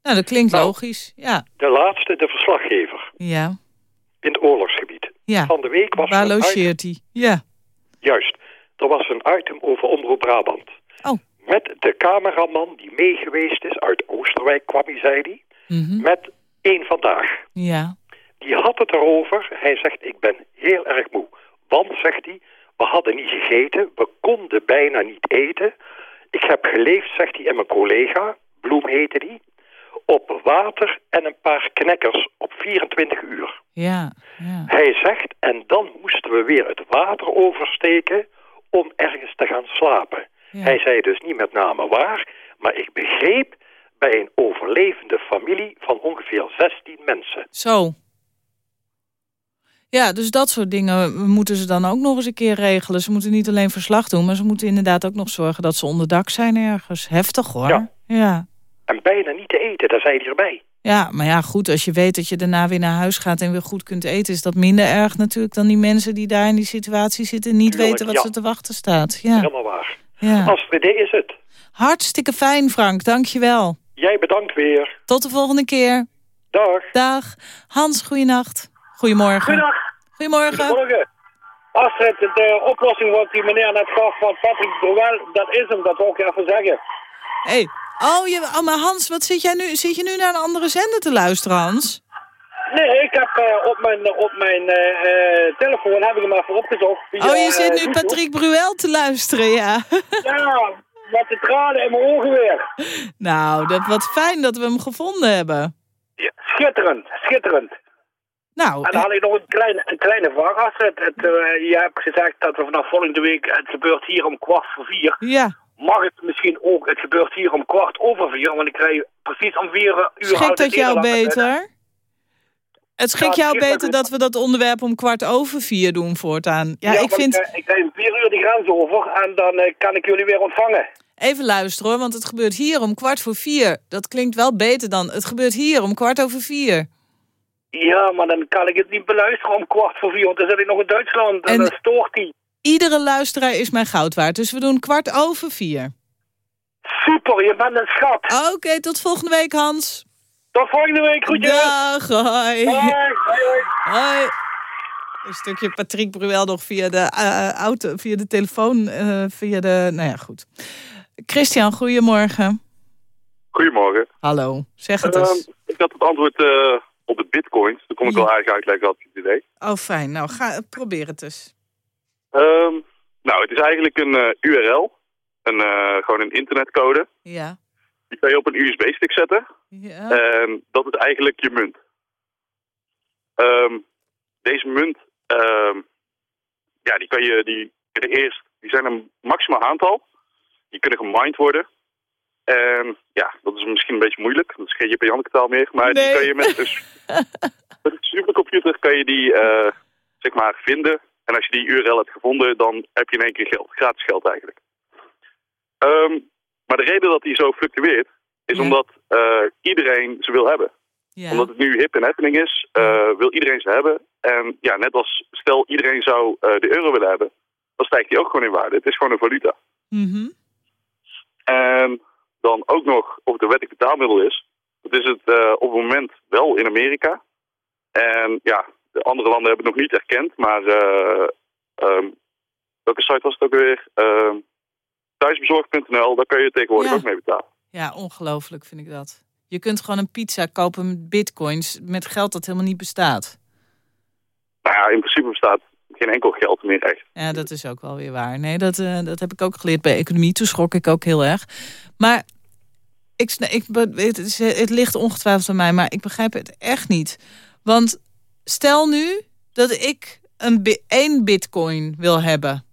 Nou, dat klinkt Nou. logisch. Ja. De laatste, de verslaggever Ja. in het oorlogsgebied. Ja. Van de week was Waar er logeert hij? Ja. Juist, er was een item over Omroep Brabant. Oh. Met de cameraman die meegeweest is, uit Oosterwijk kwam hij, zei hij. Mhm. Met één vandaag. Ja. Die had het erover. Hij zegt, ik ben heel erg moe. Want, zegt hij, we hadden niet gegeten. We konden bijna niet eten. Ik heb geleefd, zegt hij, en mijn collega, Bloem heette die... op water en een paar knekkers op 24 uur. Ja. Ja. Hij zegt, en dan moesten we weer het water oversteken om ergens te gaan slapen. Ja. Hij zei dus niet met name waar, maar ik begreep bij een overlevende familie van ongeveer 16 mensen. Zo. Ja, dus dat soort dingen moeten ze dan ook nog eens een keer regelen. Ze moeten niet alleen verslag doen, maar ze moeten inderdaad ook nog zorgen dat ze onder dak zijn ergens. Heftig hoor. Ja. ja. En bijna niet te eten, daar zijn die erbij. Ja, maar ja, goed, als je weet dat je daarna weer naar huis gaat en weer goed kunt eten... is dat minder erg natuurlijk dan die mensen die daar in die situatie zitten... en niet Tuurlijk, weten wat ja. ze te wachten staat. Ja. Helemaal waar. Ja. Astrid, dit is het. Hartstikke fijn, Frank. Dank je wel. Jij bedankt weer. Tot de volgende keer. Dag. Dag. Hans, goeienacht. Goedemorgen. Goedendag. Goedemorgen. Goedemorgen. Astrid, de oplossing wat die meneer net gaf van Patrick Bruel, dat is hem, dat wil ik even zeggen. Hey. Oh, je, oh, maar Hans, wat zit, jij nu, zit je nu naar een andere zender te luisteren, Hans? Nee, ik heb eh, op mijn, op mijn eh, eh, telefoon heb ik hem even opgezocht. via, oh, je zit nu. Patrick Bruel te luisteren, ja. Ja, met de tranen in mijn ogen weer. nou, dat, wat fijn dat we hem gevonden hebben. Ja, schitterend, schitterend. Nou, En dan had ik nog een kleine, een kleine vraag. Het, eh, je hebt gezegd dat we vanaf volgende week, het gebeurt hier om kwart voor vier. ja. Mag het misschien ook, het gebeurt hier om kwart over vier, want ik krijg precies om vier uur... Schikt dat jou beter? Het schikt jou beter dat we dat onderwerp om kwart over vier doen voortaan. Ja, ik vind... Ik, ik krijg om vier uur die grens over en dan eh, kan ik jullie weer ontvangen. Even luisteren hoor, want het gebeurt hier om kwart voor vier. Dat klinkt wel beter dan... Het gebeurt hier om kwart over vier. Ja, maar dan kan ik het niet beluisteren om kwart voor vier, want dan zit ik nog in Duitsland en, En- dan stoort die. Iedere luisteraar is mijn goud waard. Dus we doen kwart over vier. Super, je bent een schat. Oké, tot volgende week Hans. Tot volgende week, groetjes. Dag, hoi. Hoi, hoi, hoi. Hoi. Een stukje Patrick Bruel nog via de eh, auto, via de telefoon, eh, via de... Nou ja, goed. Christian, goedemorgen. Goedemorgen. Hallo, zeg het Ehm, eens. ik had het antwoord eh, op de bitcoins. Daar kom ik Ja. wel eigenlijk uitleggen, had ik het idee. Oh, fijn. Nou, ga, probeer het eens. Ehm, nou, het is eigenlijk een eh, URL. Een, eh, gewoon een internetcode. Ja. Die kan je op een USB-stick zetten. Ja. En dat is eigenlijk je munt. Ehm, deze munt, ehm, ja, die kan je, die kunnen eerst, die zijn een maximaal aantal. Die kunnen gemined worden. En ja, dat is misschien een beetje moeilijk. Dat is geen Jan taal meer. Maar die kan je met een, met een supercomputer kan je die, eh, zeg maar, vinden. En als je die URL hebt gevonden, dan heb je in één keer geld. Gratis geld eigenlijk. Ehm, maar de reden dat die zo fluctueert, is Ja. omdat eh, iedereen ze wil hebben. Ja. Omdat het nu hip en happening is, eh, wil iedereen ze hebben. En ja, net als stel iedereen zou de euro willen hebben, dan stijgt die ook gewoon in waarde. Het is gewoon een valuta. Mhm. En dan ook nog of het een betaalmiddel is. Dat is het eh, op het moment wel in Amerika. En ja, de andere landen hebben het nog niet erkend. Maar eh, ehm, welke site was het ook weer? Ehm thuisbezorgd.nl, daar kan je tegenwoordig Ja. ook mee betalen. Ja, ongelooflijk vind ik dat. Je kunt gewoon een pizza kopen met bitcoins met geld dat helemaal niet bestaat. Nou ja, in principe bestaat geen enkel geld meer echt. Ja, dat is ook wel weer waar. Nee, dat, eh, dat heb ik ook geleerd bij economie. Toen schrok ik ook heel erg. Maar ik, ik, het, is, het ligt ongetwijfeld aan mij, maar ik begrijp het echt niet. Want stel nu dat ik een één bitcoin wil hebben.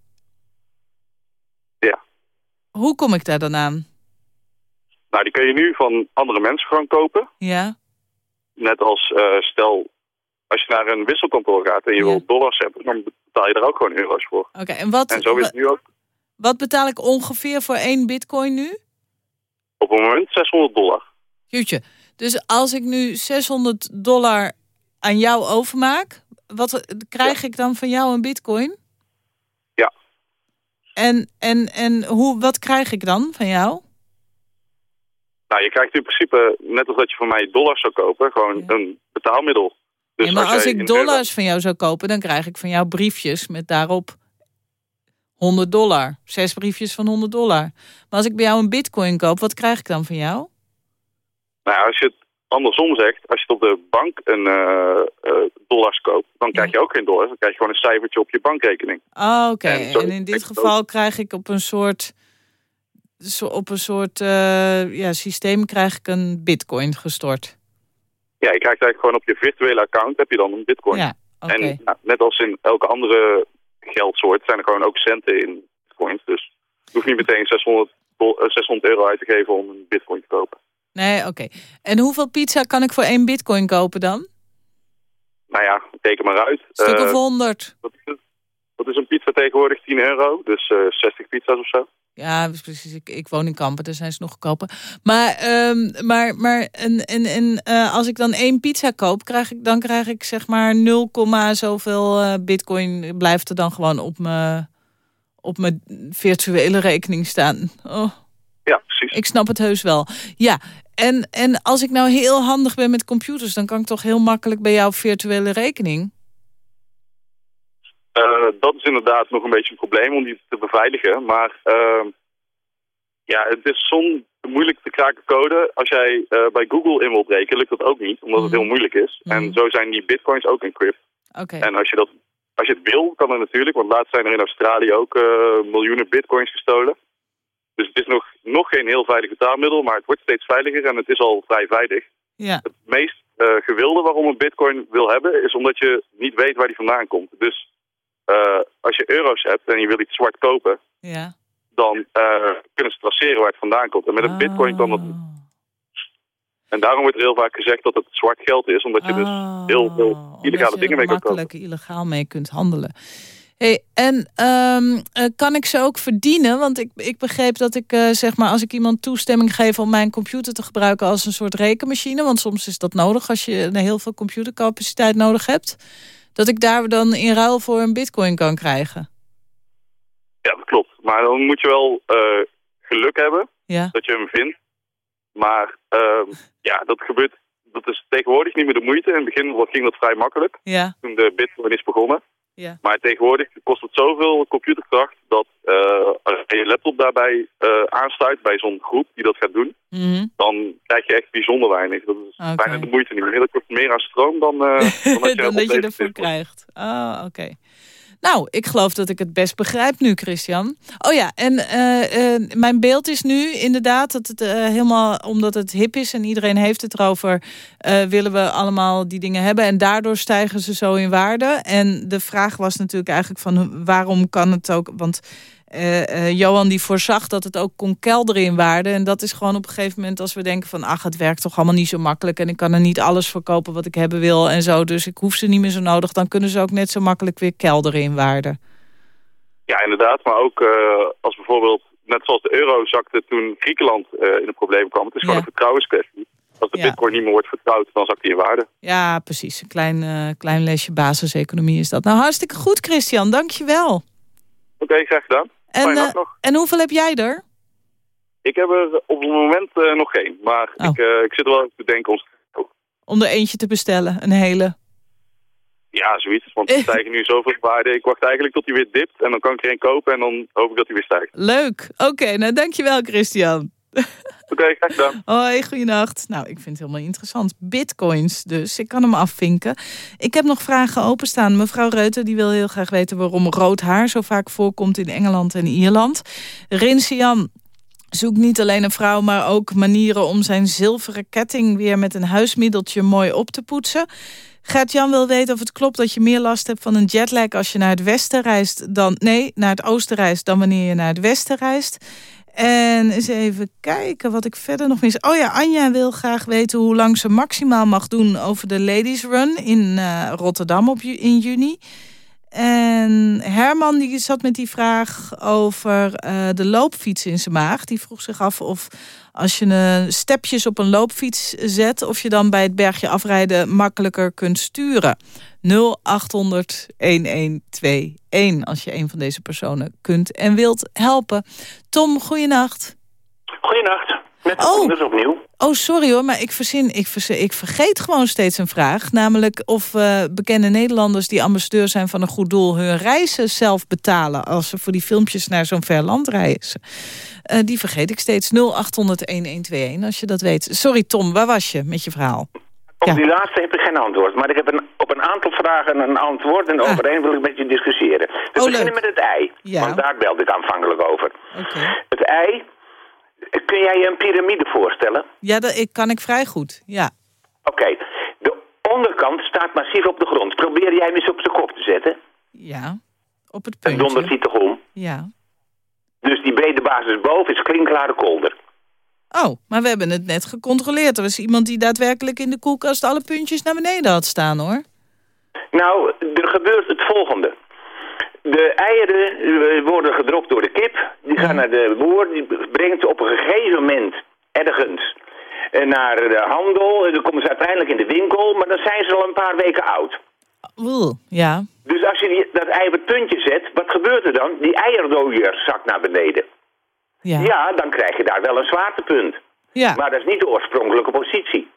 Ja. Hoe kom ik daar dan aan? Nou, die kun je nu van andere mensen gewoon kopen. Ja, Net als, eh, stel, als je naar een wisselkantoor gaat en je Ja. wil dollars hebben, dan betaal je daar ook gewoon euro's voor. oké. En wat, En zo is het nu ook wat betaal ik ongeveer voor één bitcoin nu? op het moment 600 dollar. Jutje. Dus als ik nu 600 dollar aan jou overmaak, wat krijg ik dan van jou een bitcoin? Ja. En, en, en hoe, wat krijg ik dan van jou? Nou, je krijgt in principe, net als dat je van mij dollars zou kopen, gewoon een betaalmiddel. Dus Nee, maar als ik dollars van jou zou kopen, dan krijg ik van jou briefjes met daarop 100 dollar. Zes briefjes van 100 dollar. Maar als ik bij jou een bitcoin koop, wat krijg ik dan van jou? Nou, ja, als je het andersom zegt, als je op de bank een eh, eh, dollars koopt, dan krijg je ook geen dollars. Dan krijg je gewoon een cijfertje op je bankrekening. Ah, Oké, En in dit geval krijg ik op een soort, op een soort eh, ja, systeem krijg ik een bitcoin gestort. Ja, je krijgt eigenlijk gewoon op je virtuele account heb je dan een bitcoin. Ja. En net als in elke andere geldsoort zijn er gewoon ook centen in bitcoins. Dus je hoeft niet meteen 600, dol- eh, 600 euro uit te geven om een bitcoin te kopen. Nee, oké. En hoeveel pizza kan ik voor één bitcoin kopen dan? nou ja, teken maar uit. Stuk of Eh, 100. wat, is het? Wat is een pizza tegenwoordig? 10 euro. Dus eh 60 pizza's of zo. Ja, precies. Ik, ik woon in Kampen, daar zijn ze nog goedkoper. Maar, ehm, maar, maar en, en, en, eh, als ik dan één pizza koop, krijg ik, dan krijg ik zeg maar 0, zoveel eh, bitcoin blijft er dan gewoon op mijn, op mijn virtuele rekening staan. Oh, Ja, precies. ik snap het heus wel. Ja, en, en als ik nou heel handig ben met computers, dan kan ik toch heel makkelijk bij jouw virtuele rekening? Eh, dat is inderdaad nog een beetje een probleem om die te beveiligen. Maar ehm, ja, het is zo'n moeilijk te kraken code. Als jij eh, bij Google in wilt breken, lukt dat ook niet, omdat het heel moeilijk is. En zo zijn die bitcoins ook encrypt. Oké. En als je, dat, als je het wil, kan dat natuurlijk. Want laatst zijn er in Australië ook eh, miljoenen bitcoins gestolen. Dus het is nog, nog geen heel veilig betaalmiddel, maar het wordt steeds veiliger en het is al vrij veilig. Ja. Het meest gewilde waarom een bitcoin wil hebben, is omdat je niet weet waar die vandaan komt. Dus eh, als je euro's hebt en je wil iets zwart kopen, Ja. dan eh, kunnen ze traceren waar het vandaan komt. En met een bitcoin kan dat niet. En daarom wordt er heel vaak gezegd dat het zwart geld is, omdat je dus heel veel illegale dingen mee kan kopen. makkelijk illegaal mee kunt handelen. Hey, en ehm, eh, kan ik ze ook verdienen? Want ik, ik begreep dat ik, zeg maar, als ik iemand toestemming geef om mijn computer te gebruiken als een soort rekenmachine, want soms is dat nodig als je heel veel computercapaciteit nodig hebt, dat ik daar dan in ruil voor een bitcoin kan krijgen. Ja, dat klopt. Maar dan moet je wel eh, geluk hebben Ja. dat je hem vindt. Maar ehm, ja, dat gebeurt. Dat is tegenwoordig niet meer de moeite. In het begin ging dat vrij makkelijk. Ja. Toen de bitcoin is begonnen. Ja. Maar tegenwoordig kost het zoveel computerkracht dat eh, als je laptop daarbij eh, aansluit bij zo'n groep die dat gaat doen, Mhm. dan krijg je echt bijzonder weinig. Dat is bijna de moeite niet meer. Dat kost meer aan stroom dan, eh, dan dat je, dan dat je ervoor krijgt. Ah, oké. Nou, ik geloof dat ik het best begrijp nu, Christian. Oh ja, en eh, eh, mijn beeld is nu inderdaad dat het eh, helemaal, omdat het hip is en iedereen heeft het erover, willen we allemaal die dingen hebben en daardoor stijgen ze zo in waarde. En de vraag was natuurlijk eigenlijk van waarom kan het ook, want eh, eh, Johan die voorzag dat het ook kon kelderen in waarde. En dat is gewoon op een gegeven moment als we denken van... ach, het werkt toch allemaal niet zo makkelijk... en ik kan er niet alles verkopen wat ik hebben wil en zo... dus ik hoef ze niet meer zo nodig... dan kunnen ze ook net zo makkelijk weer kelderen in waarde. Ja, inderdaad. Maar ook eh, als bijvoorbeeld, net zoals de euro zakte toen Griekenland in de problemen kwam. Het is gewoon Ja. een vertrouwenskwestie. Als de Ja. bitcoin niet meer wordt vertrouwd, dan zakt die in waarde. Ja, precies. Een klein, klein lesje basiseconomie is dat. Nou, hartstikke goed, Christian. Dank je wel. Oké, graag gedaan. En, eh, en hoeveel heb jij er? Ik heb er op het moment eh, nog geen. Maar Oh. ik, eh, ik zit er wel even te denken om... Om er eentje te bestellen, een hele. Ja, zoiets. Want ze stijgen nu zoveel waarde. Ik wacht eigenlijk tot hij weer dipt. En dan kan ik er een kopen en dan hoop ik dat hij weer stijgt. Leuk. Oké, nou dankjewel, Christian. Oké, graag gedaan. Hoi, goeienacht. Nou, ik vind het helemaal interessant. Bitcoins dus, ik kan hem afvinken. Ik heb nog vragen openstaan. Mevrouw Reuter die wil heel graag weten waarom rood haar zo vaak voorkomt in Engeland en Ierland. Rinsian zoekt niet alleen een vrouw, maar ook manieren om zijn zilveren ketting weer met een huismiddeltje mooi op te poetsen. Gert-Jan wil weten of het klopt dat je meer last hebt van een jetlag als je naar het westen reist dan... Nee, naar het oosten reist dan wanneer je naar het westen reist. En eens even kijken wat ik verder nog mis. Oh ja, Anja wil graag weten hoe lang ze maximaal mag doen over de Ladies Run in eh, Rotterdam op, in juni. En Herman die zat met die vraag over eh, de loopfiets in zijn maag. Die vroeg zich af of als je een stepjes op een loopfiets zet... of je dan bij het bergje afrijden makkelijker kunt sturen. 0800 1121 als je een van deze personen kunt en wilt helpen. Tom, goeienacht. Goeienacht. Met Oh. dus opnieuw. Oh, sorry hoor, maar ik, verzin, ik, verzin, ik vergeet gewoon steeds een vraag. Namelijk of eh, bekende Nederlanders die ambassadeur zijn van een goed doel... hun reizen zelf betalen als ze voor die filmpjes naar zo'n ver land reizen. Eh, die vergeet ik steeds. 0800-1121 als je dat weet. Sorry Tom, waar was je met je verhaal? Op die laatste heb ik geen antwoord. Maar ik heb een, op een aantal vragen een antwoord. En over één wil ik met je discussiëren. We Oh, beginnen met het ei. Ja. Want daar belde ik aanvankelijk over. Het ei. Kun jij je een piramide voorstellen? Ja, dat ik, kan ik vrij goed. Ja. Oké. De onderkant staat massief op de grond. Probeer jij hem eens op zijn kop te zetten. Ja, op het En dondert hij toch om. Ja. Dus die brede basis boven is klinkklare kolder. Oh, maar we hebben het net gecontroleerd. Er was iemand die daadwerkelijk in de koelkast alle puntjes naar beneden had staan, hoor. Nou, er gebeurt het volgende. De eieren eh, worden gedropt door de kip. Die gaan naar de boer. Die brengt ze op een gegeven moment ergens eh, naar de handel. En dan komen ze uiteindelijk in de winkel. Maar dan zijn ze al een paar weken oud. Oeh, ja. Dus als je die, dat ei op het puntje zet, wat gebeurt er dan? Die eierdooier zakt naar beneden. Ja. Ja, dan krijg je daar wel een zwaartepunt. Ja. Maar dat is niet de oorspronkelijke positie.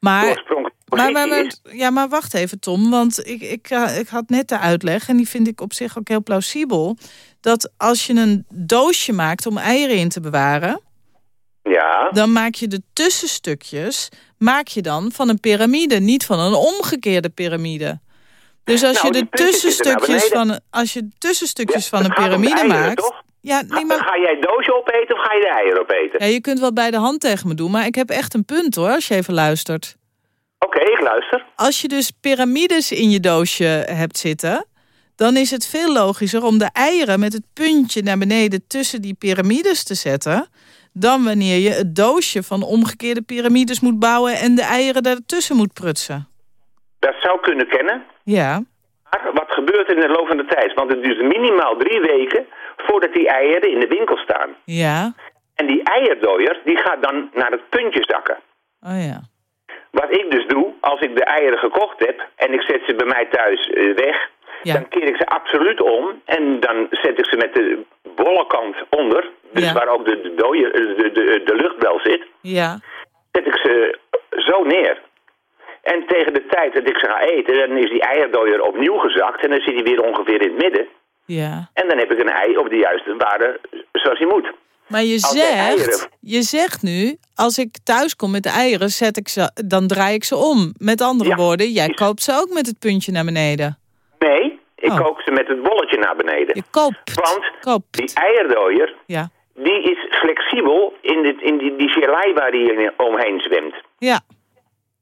Maar, oorspronkelijke maar, maar, maar- ja, maar wacht even, Tom. Want ik, ik, eh, ik had net de uitleg, en die vind ik op zich ook heel plausibel... dat als je een doosje maakt om eieren in te bewaren... Ja. dan maak je de tussenstukjes maak je dan van een piramide, niet van een omgekeerde piramide. Dus als Nou, je de tussenstukjes van, een- als je tussenstukjes van een piramide eieren, maakt... toch? Ja, nee, maar Ga jij het doosje opeten of ga je de eieren opeten? ja, je kunt wel bij de hand tegen me doen, maar ik heb echt een punt hoor, als je even luistert. Oké, ik luister. Als je dus piramides in je doosje hebt zitten... dan is het veel logischer om de eieren met het puntje naar beneden... tussen die piramides te zetten... dan wanneer je het doosje van omgekeerde piramides moet bouwen... en de eieren daartussen moet prutsen. Dat zou kunnen kennen. Ja, Maar wat gebeurt er in de loop van de tijd? Want het duurt minimaal drie weken voordat die eieren in de winkel staan. ja, En die eierdooier, die gaat dan naar het puntje zakken. oh ja. Wat ik dus doe, als ik de eieren gekocht heb en ik zet ze bij mij thuis eh, weg... Ja. dan keer ik ze absoluut om en dan zet ik ze met de bolle kant onder... dus Ja. waar ook de, de, dooier- eh, de, de, de luchtbel zit... Ja, zet ik ze zo neer. En tegen de tijd dat ik ze ga eten, dan is die eierdooier opnieuw gezakt... en dan zit hij weer ongeveer in het midden. ja. En dan heb ik een ei op de juiste waarde zoals hij moet. Maar je Als zegt, je zegt nu, als ik thuis kom met de eieren, zet ik ze, dan draai ik ze om. Met andere Ja, woorden, jij koopt ze ook met het puntje naar beneden. Nee, ik Oh. kook ze met het bolletje naar beneden. Je koopt. Want Koopt. die eierdooier, Ja, die is flexibel in, dit, in die, die gelei waar hij omheen zwemt. ja,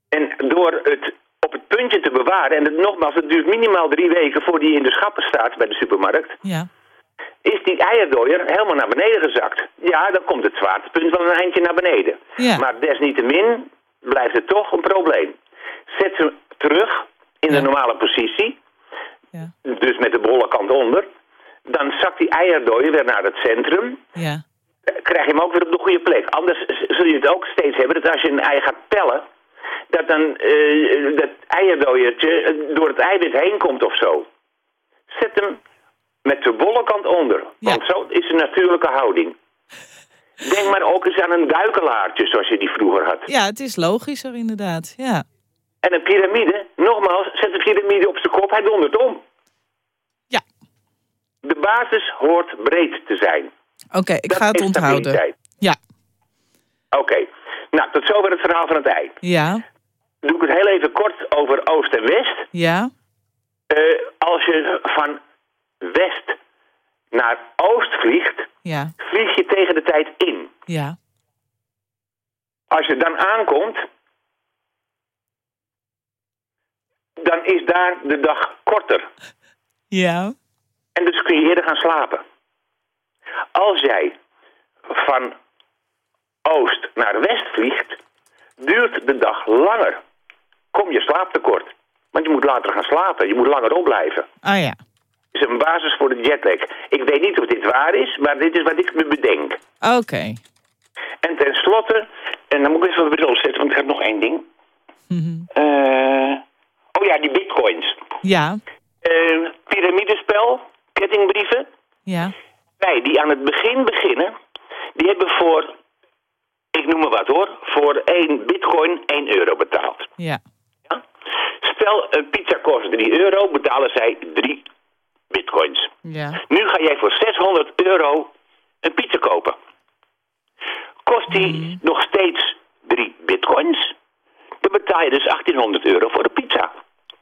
En door het op het puntje te bewaren, en het, nogmaals, het duurt minimaal drie weken voordat die in de schappen staat bij de supermarkt, ja. Is die eierdooier helemaal naar beneden gezakt. Ja, dan komt het zwaartepunt van een eindje naar beneden. Ja. Maar desniettemin blijft het toch een probleem. Zet ze terug in de normale positie, Ja. dus met de bolle kant onder, dan zakt die eierdooier weer naar het centrum, Ja, krijg je hem ook weer op de goede plek. Anders zul je het ook steeds hebben dat als je een ei gaat pellen, dat dan eh, dat eierdooiertje eh, door het eiwit heen komt of zo. Zet hem met de bolle kant onder, want zo is de natuurlijke houding. Denk maar ook eens aan een duikelaartje zoals je die vroeger had. ja, het is logischer inderdaad. Ja, En een piramide, nogmaals, zet de piramide op zijn kop, hij dondert om. Ja. De basis hoort breed te zijn. oké, ik Dat ga het onthouden. Ja, Oké. Nou, tot zover het verhaal van het ei. ja, doe ik het heel even kort over Oost en West. ja, Eh, als je van West naar Oost vliegt, ja, vlieg je tegen de tijd in. ja, Als je dan aankomt, dan is daar de dag korter. ja, En dus kun je eerder gaan slapen. Als jij van Oost naar West vliegt, duurt de dag langer. Kom je slaaptekort. Want je moet later gaan slapen. Je moet langer opblijven. ah ja. Is een basis voor de jetlag. Ik weet niet of dit waar is, maar dit is wat ik me bedenk. Oké. En tenslotte, en dan moet ik even wat bril zetten, want ik heb nog één ding. Mhm. Eh, oh ja, die bitcoins. Ja, Eh piramidespel, kettingbrieven. ja, Wij die aan het begin beginnen, die hebben voor, ik noem maar wat hoor, voor één bitcoin 1 euro betaald. ja, Stel, een pizza kost 3 euro, betalen zij 3 bitcoins. ja, Nu ga jij voor 600 euro een pizza kopen. Kost die nog steeds 3 bitcoins? Dan betaal je dus 1800 euro voor de pizza.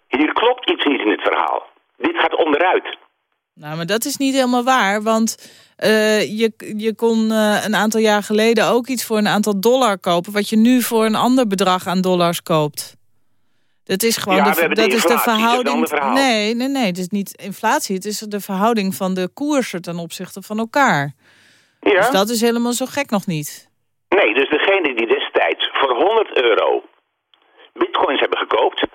Hier klopt iets niet in het verhaal. Dit gaat onderuit. Nou, maar dat is niet helemaal waar, want eh, je, je kon eh, een aantal jaar geleden ook iets voor een aantal dollar kopen, wat je nu voor een ander bedrag aan dollars koopt. Dat is gewoon Ja, de, dat is de verhouding. nee, nee, nee, het is niet inflatie. Het is de verhouding van de koersen ten opzichte van elkaar. Ja? Dus dat is helemaal zo gek nog niet. Nee, dus degene die destijds voor 100 euro bitcoins hebben gekoopt...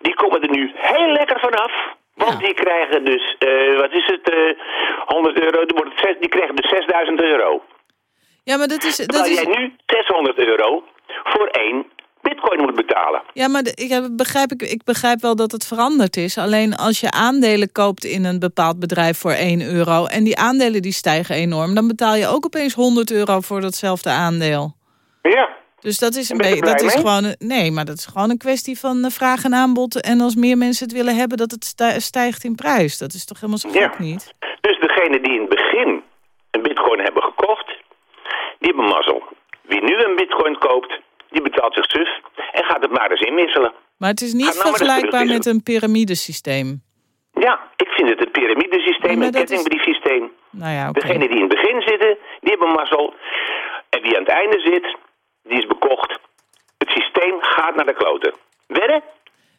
die komen er nu heel lekker vanaf. Want die krijgen dus, eh, wat is het, eh 100 euro, dan wordt het zes, die krijgen dus 6000 euro. Ja, maar dat is... Dat Terwijl is jij nu 600 euro voor één bitcoin moet betalen. ja, maar de- ja, begrijp, ik, ik begrijp wel dat het veranderd is. Alleen als je aandelen koopt in een bepaald bedrijf voor 1 euro... en die aandelen die stijgen enorm... dan betaal je ook opeens 100 euro voor datzelfde aandeel. Ja. Dus dat is, een beetje, dat is mee? gewoon... Nee, maar dat is gewoon een kwestie van eh, vraag en aanbod. En als meer mensen het willen hebben, dat het stij- stijgt in prijs. Dat is toch helemaal zo Ja. niet? Dus degene die in het begin een bitcoin hebben gekocht, die hebben mazzel. Wie nu een bitcoin koopt, die betaalt zich en gaat het maar eens inwisselen. Maar het is niet nou vergelijkbaar met een piramidesysteem. Ja, ik vind het een piramidesysteem, een dat is- kettingbriefsysteem. Nou ja. Degene die in het begin zitten, die hebben mazzel. En wie aan het einde zit, die is bekocht. Het systeem gaat naar de kloten. Wedden?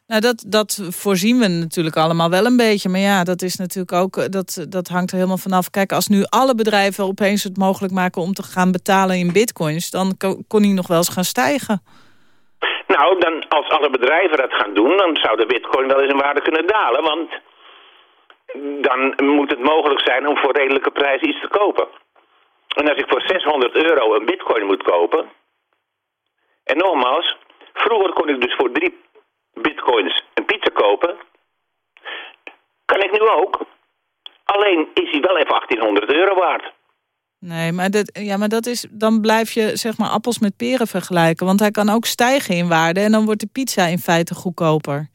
Nou, dat, dat voorzien we natuurlijk allemaal wel een beetje. Maar ja, dat is natuurlijk ook, eh, dat, dat hangt er helemaal vanaf. Kijk, als nu alle bedrijven opeens het mogelijk maken om te gaan betalen in bitcoins, dan ko- kon hij nog wel eens gaan stijgen. Nou, dan, als alle bedrijven dat gaan doen, dan zou de bitcoin wel eens in waarde kunnen dalen. Want dan moet het mogelijk zijn om voor redelijke prijs iets te kopen. En als ik voor 600 euro een bitcoin moet kopen... En nogmaals, vroeger kon ik dus voor drie bitcoins een pizza kopen. Kan ik nu ook. Alleen is hij wel even 1800 euro waard. Nee, maar, dat, ja, maar dat is, dan blijf je zeg maar appels met peren vergelijken. Want hij kan ook stijgen in waarde en dan wordt de pizza in feite goedkoper.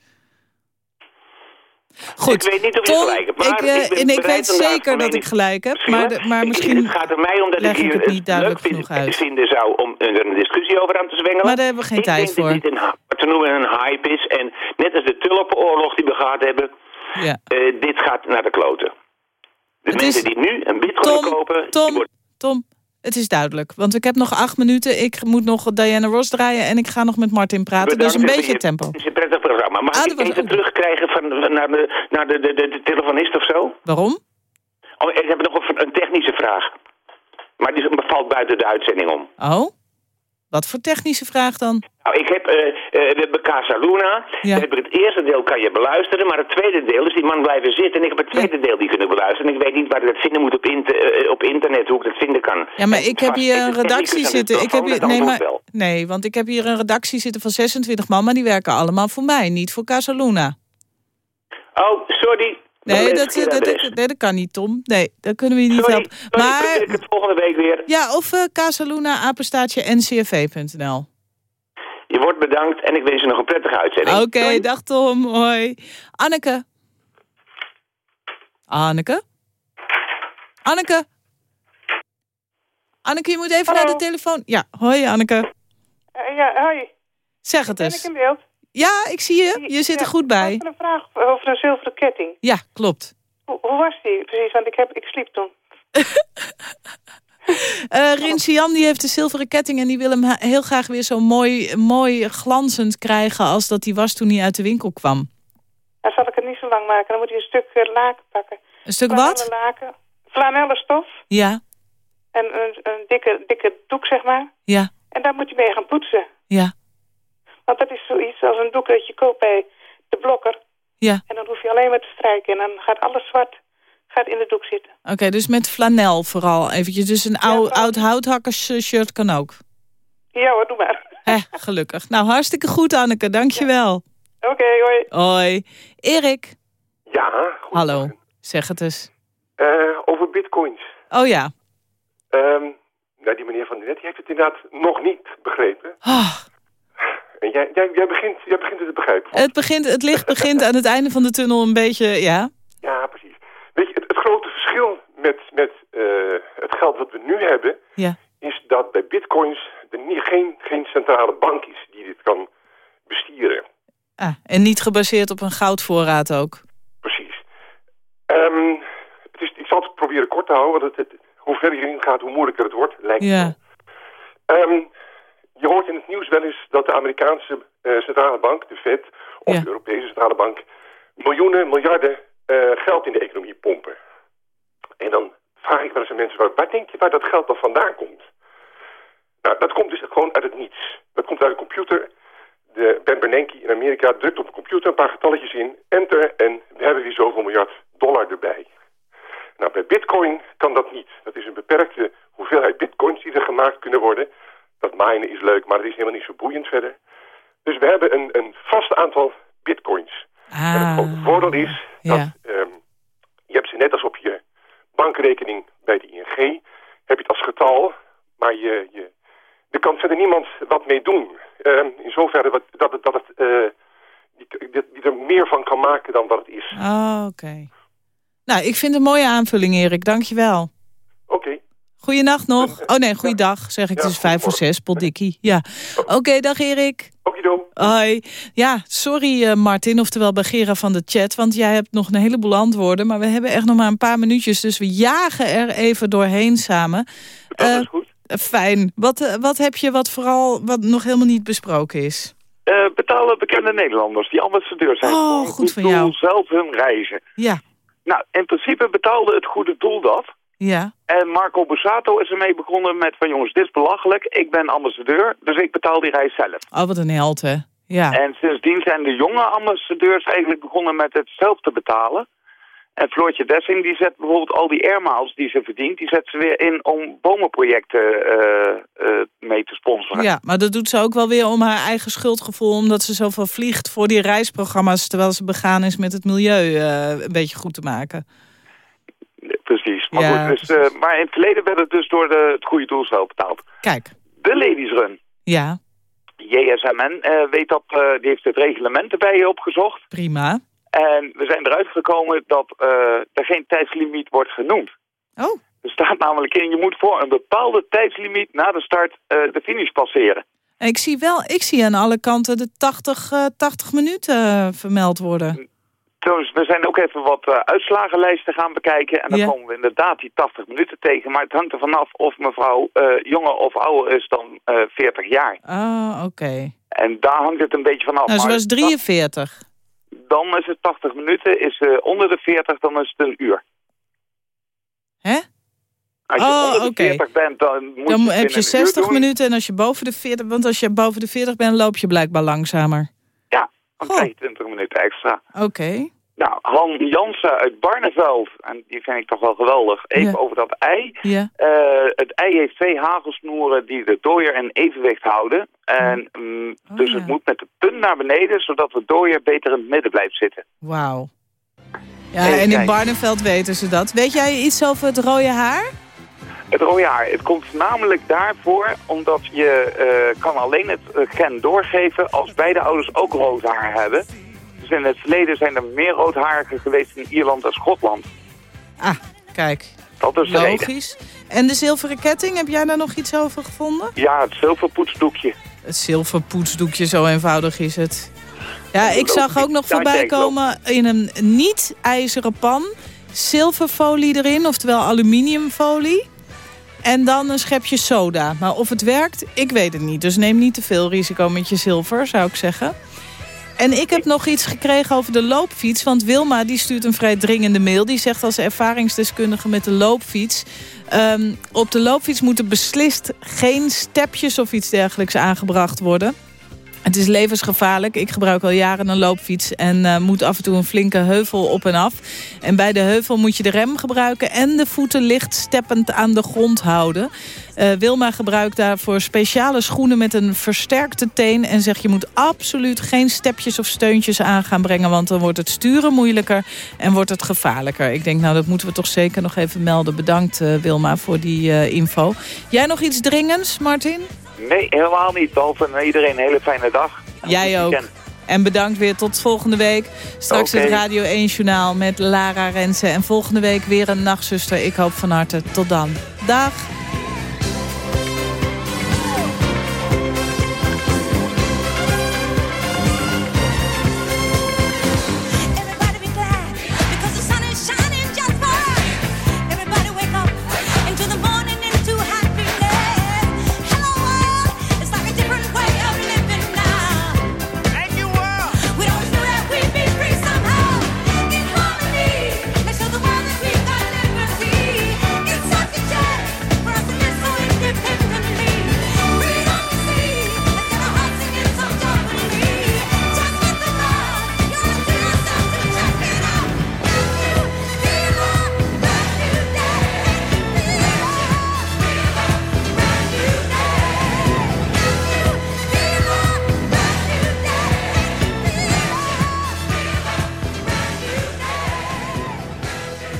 Goed, ik weet niet of je Tom, gelijk hebt, maar ik, eh, ik en ik weet zeker dat ik gelijk heb. Maar, de- maar Ik- misschien Het gaat er mij om dat ik ik hier het niet duidelijk leuk vind- uit. vinden zou om er een discussie over aan te zwengelen. Maar daar hebben we geen ik tijd denk voor. dat dit een, te noemen een hype is. En net als de tulpenoorlog die we gehad hebben, Ja. eh, dit gaat naar de kloten. De Het mensen is- die nu een bitcoin Tom, kopen, die Tom, worden... Tom, het is duidelijk. Want ik heb nog acht minuten. Ik moet nog Diana Ross draaien en ik ga nog met Martin praten. Dus een Bedankt, beetje je- tempo. Het is een prettig programma. Mag Ah, ik was even terugkrijgen van, naar, de, naar de, de, de, de telefonist of zo? Waarom? Oh, ik heb nog een, een technische vraag. Maar die valt buiten de uitzending om. Oh? Wat voor technische vraag dan? Nou, ik heb, eh, eh, we hebben Casa Luna. Ja. Heb het eerste deel kan je beluisteren, maar het tweede deel is die man blijven zitten. En ik heb het tweede deel die kunnen beluisteren. En ik weet niet waar ik dat vinden moet op, inter- eh, op internet, hoe ik dat vinden kan. Ja, maar ik heb hier een redactie zitten. Ik heb hier, nee, maar, nee, want ik heb hier een redactie zitten van 26 man, maar die werken allemaal voor mij, niet voor Casaluna. Oh, sorry. Nee, dat, dat, nee, dat kan niet, Tom. Nee, dat kunnen we je niet Sorry, helpen. sorry, Maar ik het volgende week weer. ja, of uh, Casaluna, apenstaartje, ncrv.nl. Je wordt bedankt en ik wens je nog een prettige uitzending. Oké, dag Tom. Hoi. Anneke. Anneke? Anneke? Anneke, je moet even naar de telefoon. Ja, hoi Anneke. Eh, ja, hoi. Zeg het Ben ik eens. in beeld? Ja, ik zie je. Je zit er goed bij. Ik had een vraag over een zilveren ketting. Ja, klopt. Hoe, hoe was die precies? Want ik, heb, ik sliep toen. Eh Rinse Jan die heeft een zilveren ketting en die wil hem heel graag weer zo mooi, mooi glanzend krijgen als dat hij was toen hij uit de winkel kwam. Dan zal ik het niet zo lang maken. Dan moet je een stuk eh, laken pakken. Een stuk wat? Laken. Flanellen stof. Ja, En een, een dikke, dikke doek, zeg maar. ja, En daar moet je mee gaan poetsen. ja, Want dat is zoiets als een doek dat je koopt bij de blokker. ja. En dan hoef je alleen maar te strijken. En dan gaat alles zwart gaat in de doek zitten. Oké, dus met flanel vooral eventjes. Dus een oud, oud houthakkers shirt kan ook. Ja hoor, doe maar. Hé, gelukkig. Nou, hartstikke goed Anneke, dankjewel. Oké, hoi. Hoi. Erik. Ja, Hallo, zeg het eens. Eh, over bitcoins. Oh ja. Ehm, nou, die meneer van de net die heeft het inderdaad nog niet begrepen. Ah, Jij, jij, jij, begint, jij begint het te begrijpen. het, begint, het licht begint aan het einde van de tunnel een beetje, ja. Ja, precies. Weet je, het, het grote verschil met, met eh, het geld dat we nu hebben... Ja. is dat bij bitcoins er niet, geen, geen centrale bank is die dit kan bestieren. Ah, en niet gebaseerd op een goudvoorraad ook. Precies. Ehm, het is, ik zal het proberen kort te houden, want het, het- hoe verder je erin gaat, hoe moeilijker het wordt, lijkt Ja. Ehm, je hoort in het nieuws wel eens dat de Amerikaanse eh, centrale bank, de Fed, of de Europese centrale bank, miljoenen, miljarden eh, geld in de economie pompen. En dan vraag ik wel eens aan mensen, waar, waar denk je waar dat geld dan vandaan komt? Nou, dat komt dus gewoon uit het niets. Dat komt uit een computer. de Ben Bernanke in Amerika drukt op de computer een paar getalletjes in, enter en we hebben weer zoveel miljard dollar erbij. Nou, bij bitcoin kan dat niet. Dat is een beperkte hoeveelheid bitcoins die er gemaakt kunnen worden. Dat minen is leuk, maar het is helemaal niet zo boeiend verder. Dus we hebben een, een vast aantal bitcoins. En het grote voordeel is dat ehm, je hebt ze net als op je bankrekening bij de ING, heb je het als getal, maar je, je, er kan verder niemand wat mee doen. Ehm, in zoverre wat, dat, het- dat het, eh, die, er meer van kan maken dan wat het is. Oh, oké. Nou, ik vind het een mooie aanvulling, Erik. Dank je wel. Oké. Goeienacht nog. Oh nee, goeiedag, zeg ik. Ja, het is vijf voor zes, poldikkie. Ja. Oké, dag Erik. Okido. Hoi. Ja, sorry eh, Martin, oftewel bij Gera van de chat. Want jij hebt nog een heleboel antwoorden. Maar we hebben echt nog maar een paar minuutjes. Dus we jagen er even doorheen samen. Dat Eh, is goed. Fijn. Wat, eh, wat heb je wat vooral wat nog helemaal niet besproken is? Eh, betalen bekende Nederlanders die ambassadeur zijn. Oh, goed van jou. zelf hun reizen. Ja. Nou, in principe betaalde het goede doel dat. Ja. En Marco Bussato is ermee begonnen met van jongens, dit is belachelijk. Ik ben ambassadeur, dus ik betaal die reis zelf. Oh, wat een held, hè? Ja. En sindsdien zijn de jonge ambassadeurs eigenlijk begonnen met het zelf te betalen. En Floortje Dessing die zet bijvoorbeeld al die airmiles die ze verdient... die zet ze weer in om bomenprojecten eh, eh, mee te sponsoren. Ja, maar dat doet ze ook wel weer om haar eigen schuldgevoel... omdat ze zoveel vliegt voor die reisprogramma's... terwijl ze begaan is met het milieu eh, een beetje goed te maken. Precies. Maar, Ja, goed, dus, eh, maar in het verleden werd het dus door de, het goede doel zelf betaald. Kijk. De Ladies Run. Ja, JSMN eh, weet dat, eh, die heeft het reglement erbij opgezocht. prima. En we zijn eruit gekomen dat er geen tijdslimiet wordt genoemd. Oh. Er staat namelijk in, je moet voor een bepaalde tijdslimiet na de start de finish passeren. En ik zie wel, ik zie aan alle kanten de 80, eh, 80 minuten vermeld worden. Dus we zijn ook even wat eh, uitslagenlijsten gaan bekijken. En dan Ja. komen we inderdaad die 80 minuten tegen. Maar het hangt er vanaf of mevrouw eh, jonger of ouder is dan eh 40 jaar. Oh, oké. En daar hangt het een beetje vanaf. Nou, ze was 43. Dan is het 80 minuten. Is ze onder de 40, dan is het een uur. Hè? Als je Oh, onder de oké. 40 bent, dan moet Dan je heb je binnen een uur 60 doen. minuten en als je boven de 40... Want als je boven de 40 bent, loop je blijkbaar langzamer. Dan krijg je 20 minuten extra. Oké. Nou, Han Jansen uit Barneveld, en die vind ik toch wel geweldig. Even Ja. over dat ei. Ja. Eh, het ei heeft twee hagelsnoeren die de dooier in evenwicht houden. En, mm, Oh, dus het moet met de punt naar beneden, zodat de dooier beter in het midden blijft zitten. Wauw. Ja, en in. Barneveld weten ze dat. Weet jij iets over het rode haar? Het rode haar, het komt namelijk daarvoor omdat je eh, kan alleen het eh, gen doorgeven als beide ouders ook rood haar hebben. Dus in het verleden zijn er meer roodharigen geweest in Ierland en Schotland. Ah, kijk. Dat is de. Logisch. En de zilveren ketting, heb jij daar nog iets over gevonden? Ja, het zilverpoetsdoekje. Het zilverpoetsdoekje, zo eenvoudig is het. Ja, ik zag ook nog voorbij komen in een niet-ijzeren pan... zilverfolie erin, oftewel aluminiumfolie. En dan een schepje soda. Maar of het werkt, ik weet het niet. Dus neem niet te veel risico met je zilver, zou ik zeggen. En ik heb nog iets gekregen over de loopfiets. Want Wilma die stuurt een vrij dringende mail. Die zegt als ervaringsdeskundige met de loopfiets... ehm, op de loopfiets moeten beslist geen stepjes of iets dergelijks aangebracht worden. Het is levensgevaarlijk. Ik gebruik al jaren een loopfiets en eh, moet af en toe een flinke heuvel op en af. En bij de heuvel moet je de rem gebruiken en de voeten licht steppend aan de grond houden. Eh, Wilma gebruikt daarvoor speciale schoenen met een versterkte teen. En zegt je moet absoluut geen stepjes of steuntjes aan gaan brengen. Want dan wordt het sturen moeilijker en wordt het gevaarlijker. Ik denk nou dat moeten we toch zeker nog even melden. Bedankt eh, Wilma voor die eh, info. Jij nog iets dringends Martin? Nee, helemaal niet. Behalve iedereen een hele fijne dag. Jij ook. En bedankt weer tot volgende week. Straks Oké. het Radio 1 Journaal met Lara Rensen. En volgende week weer een nachtzuster. Ik hoop van harte. Tot dan. Dag.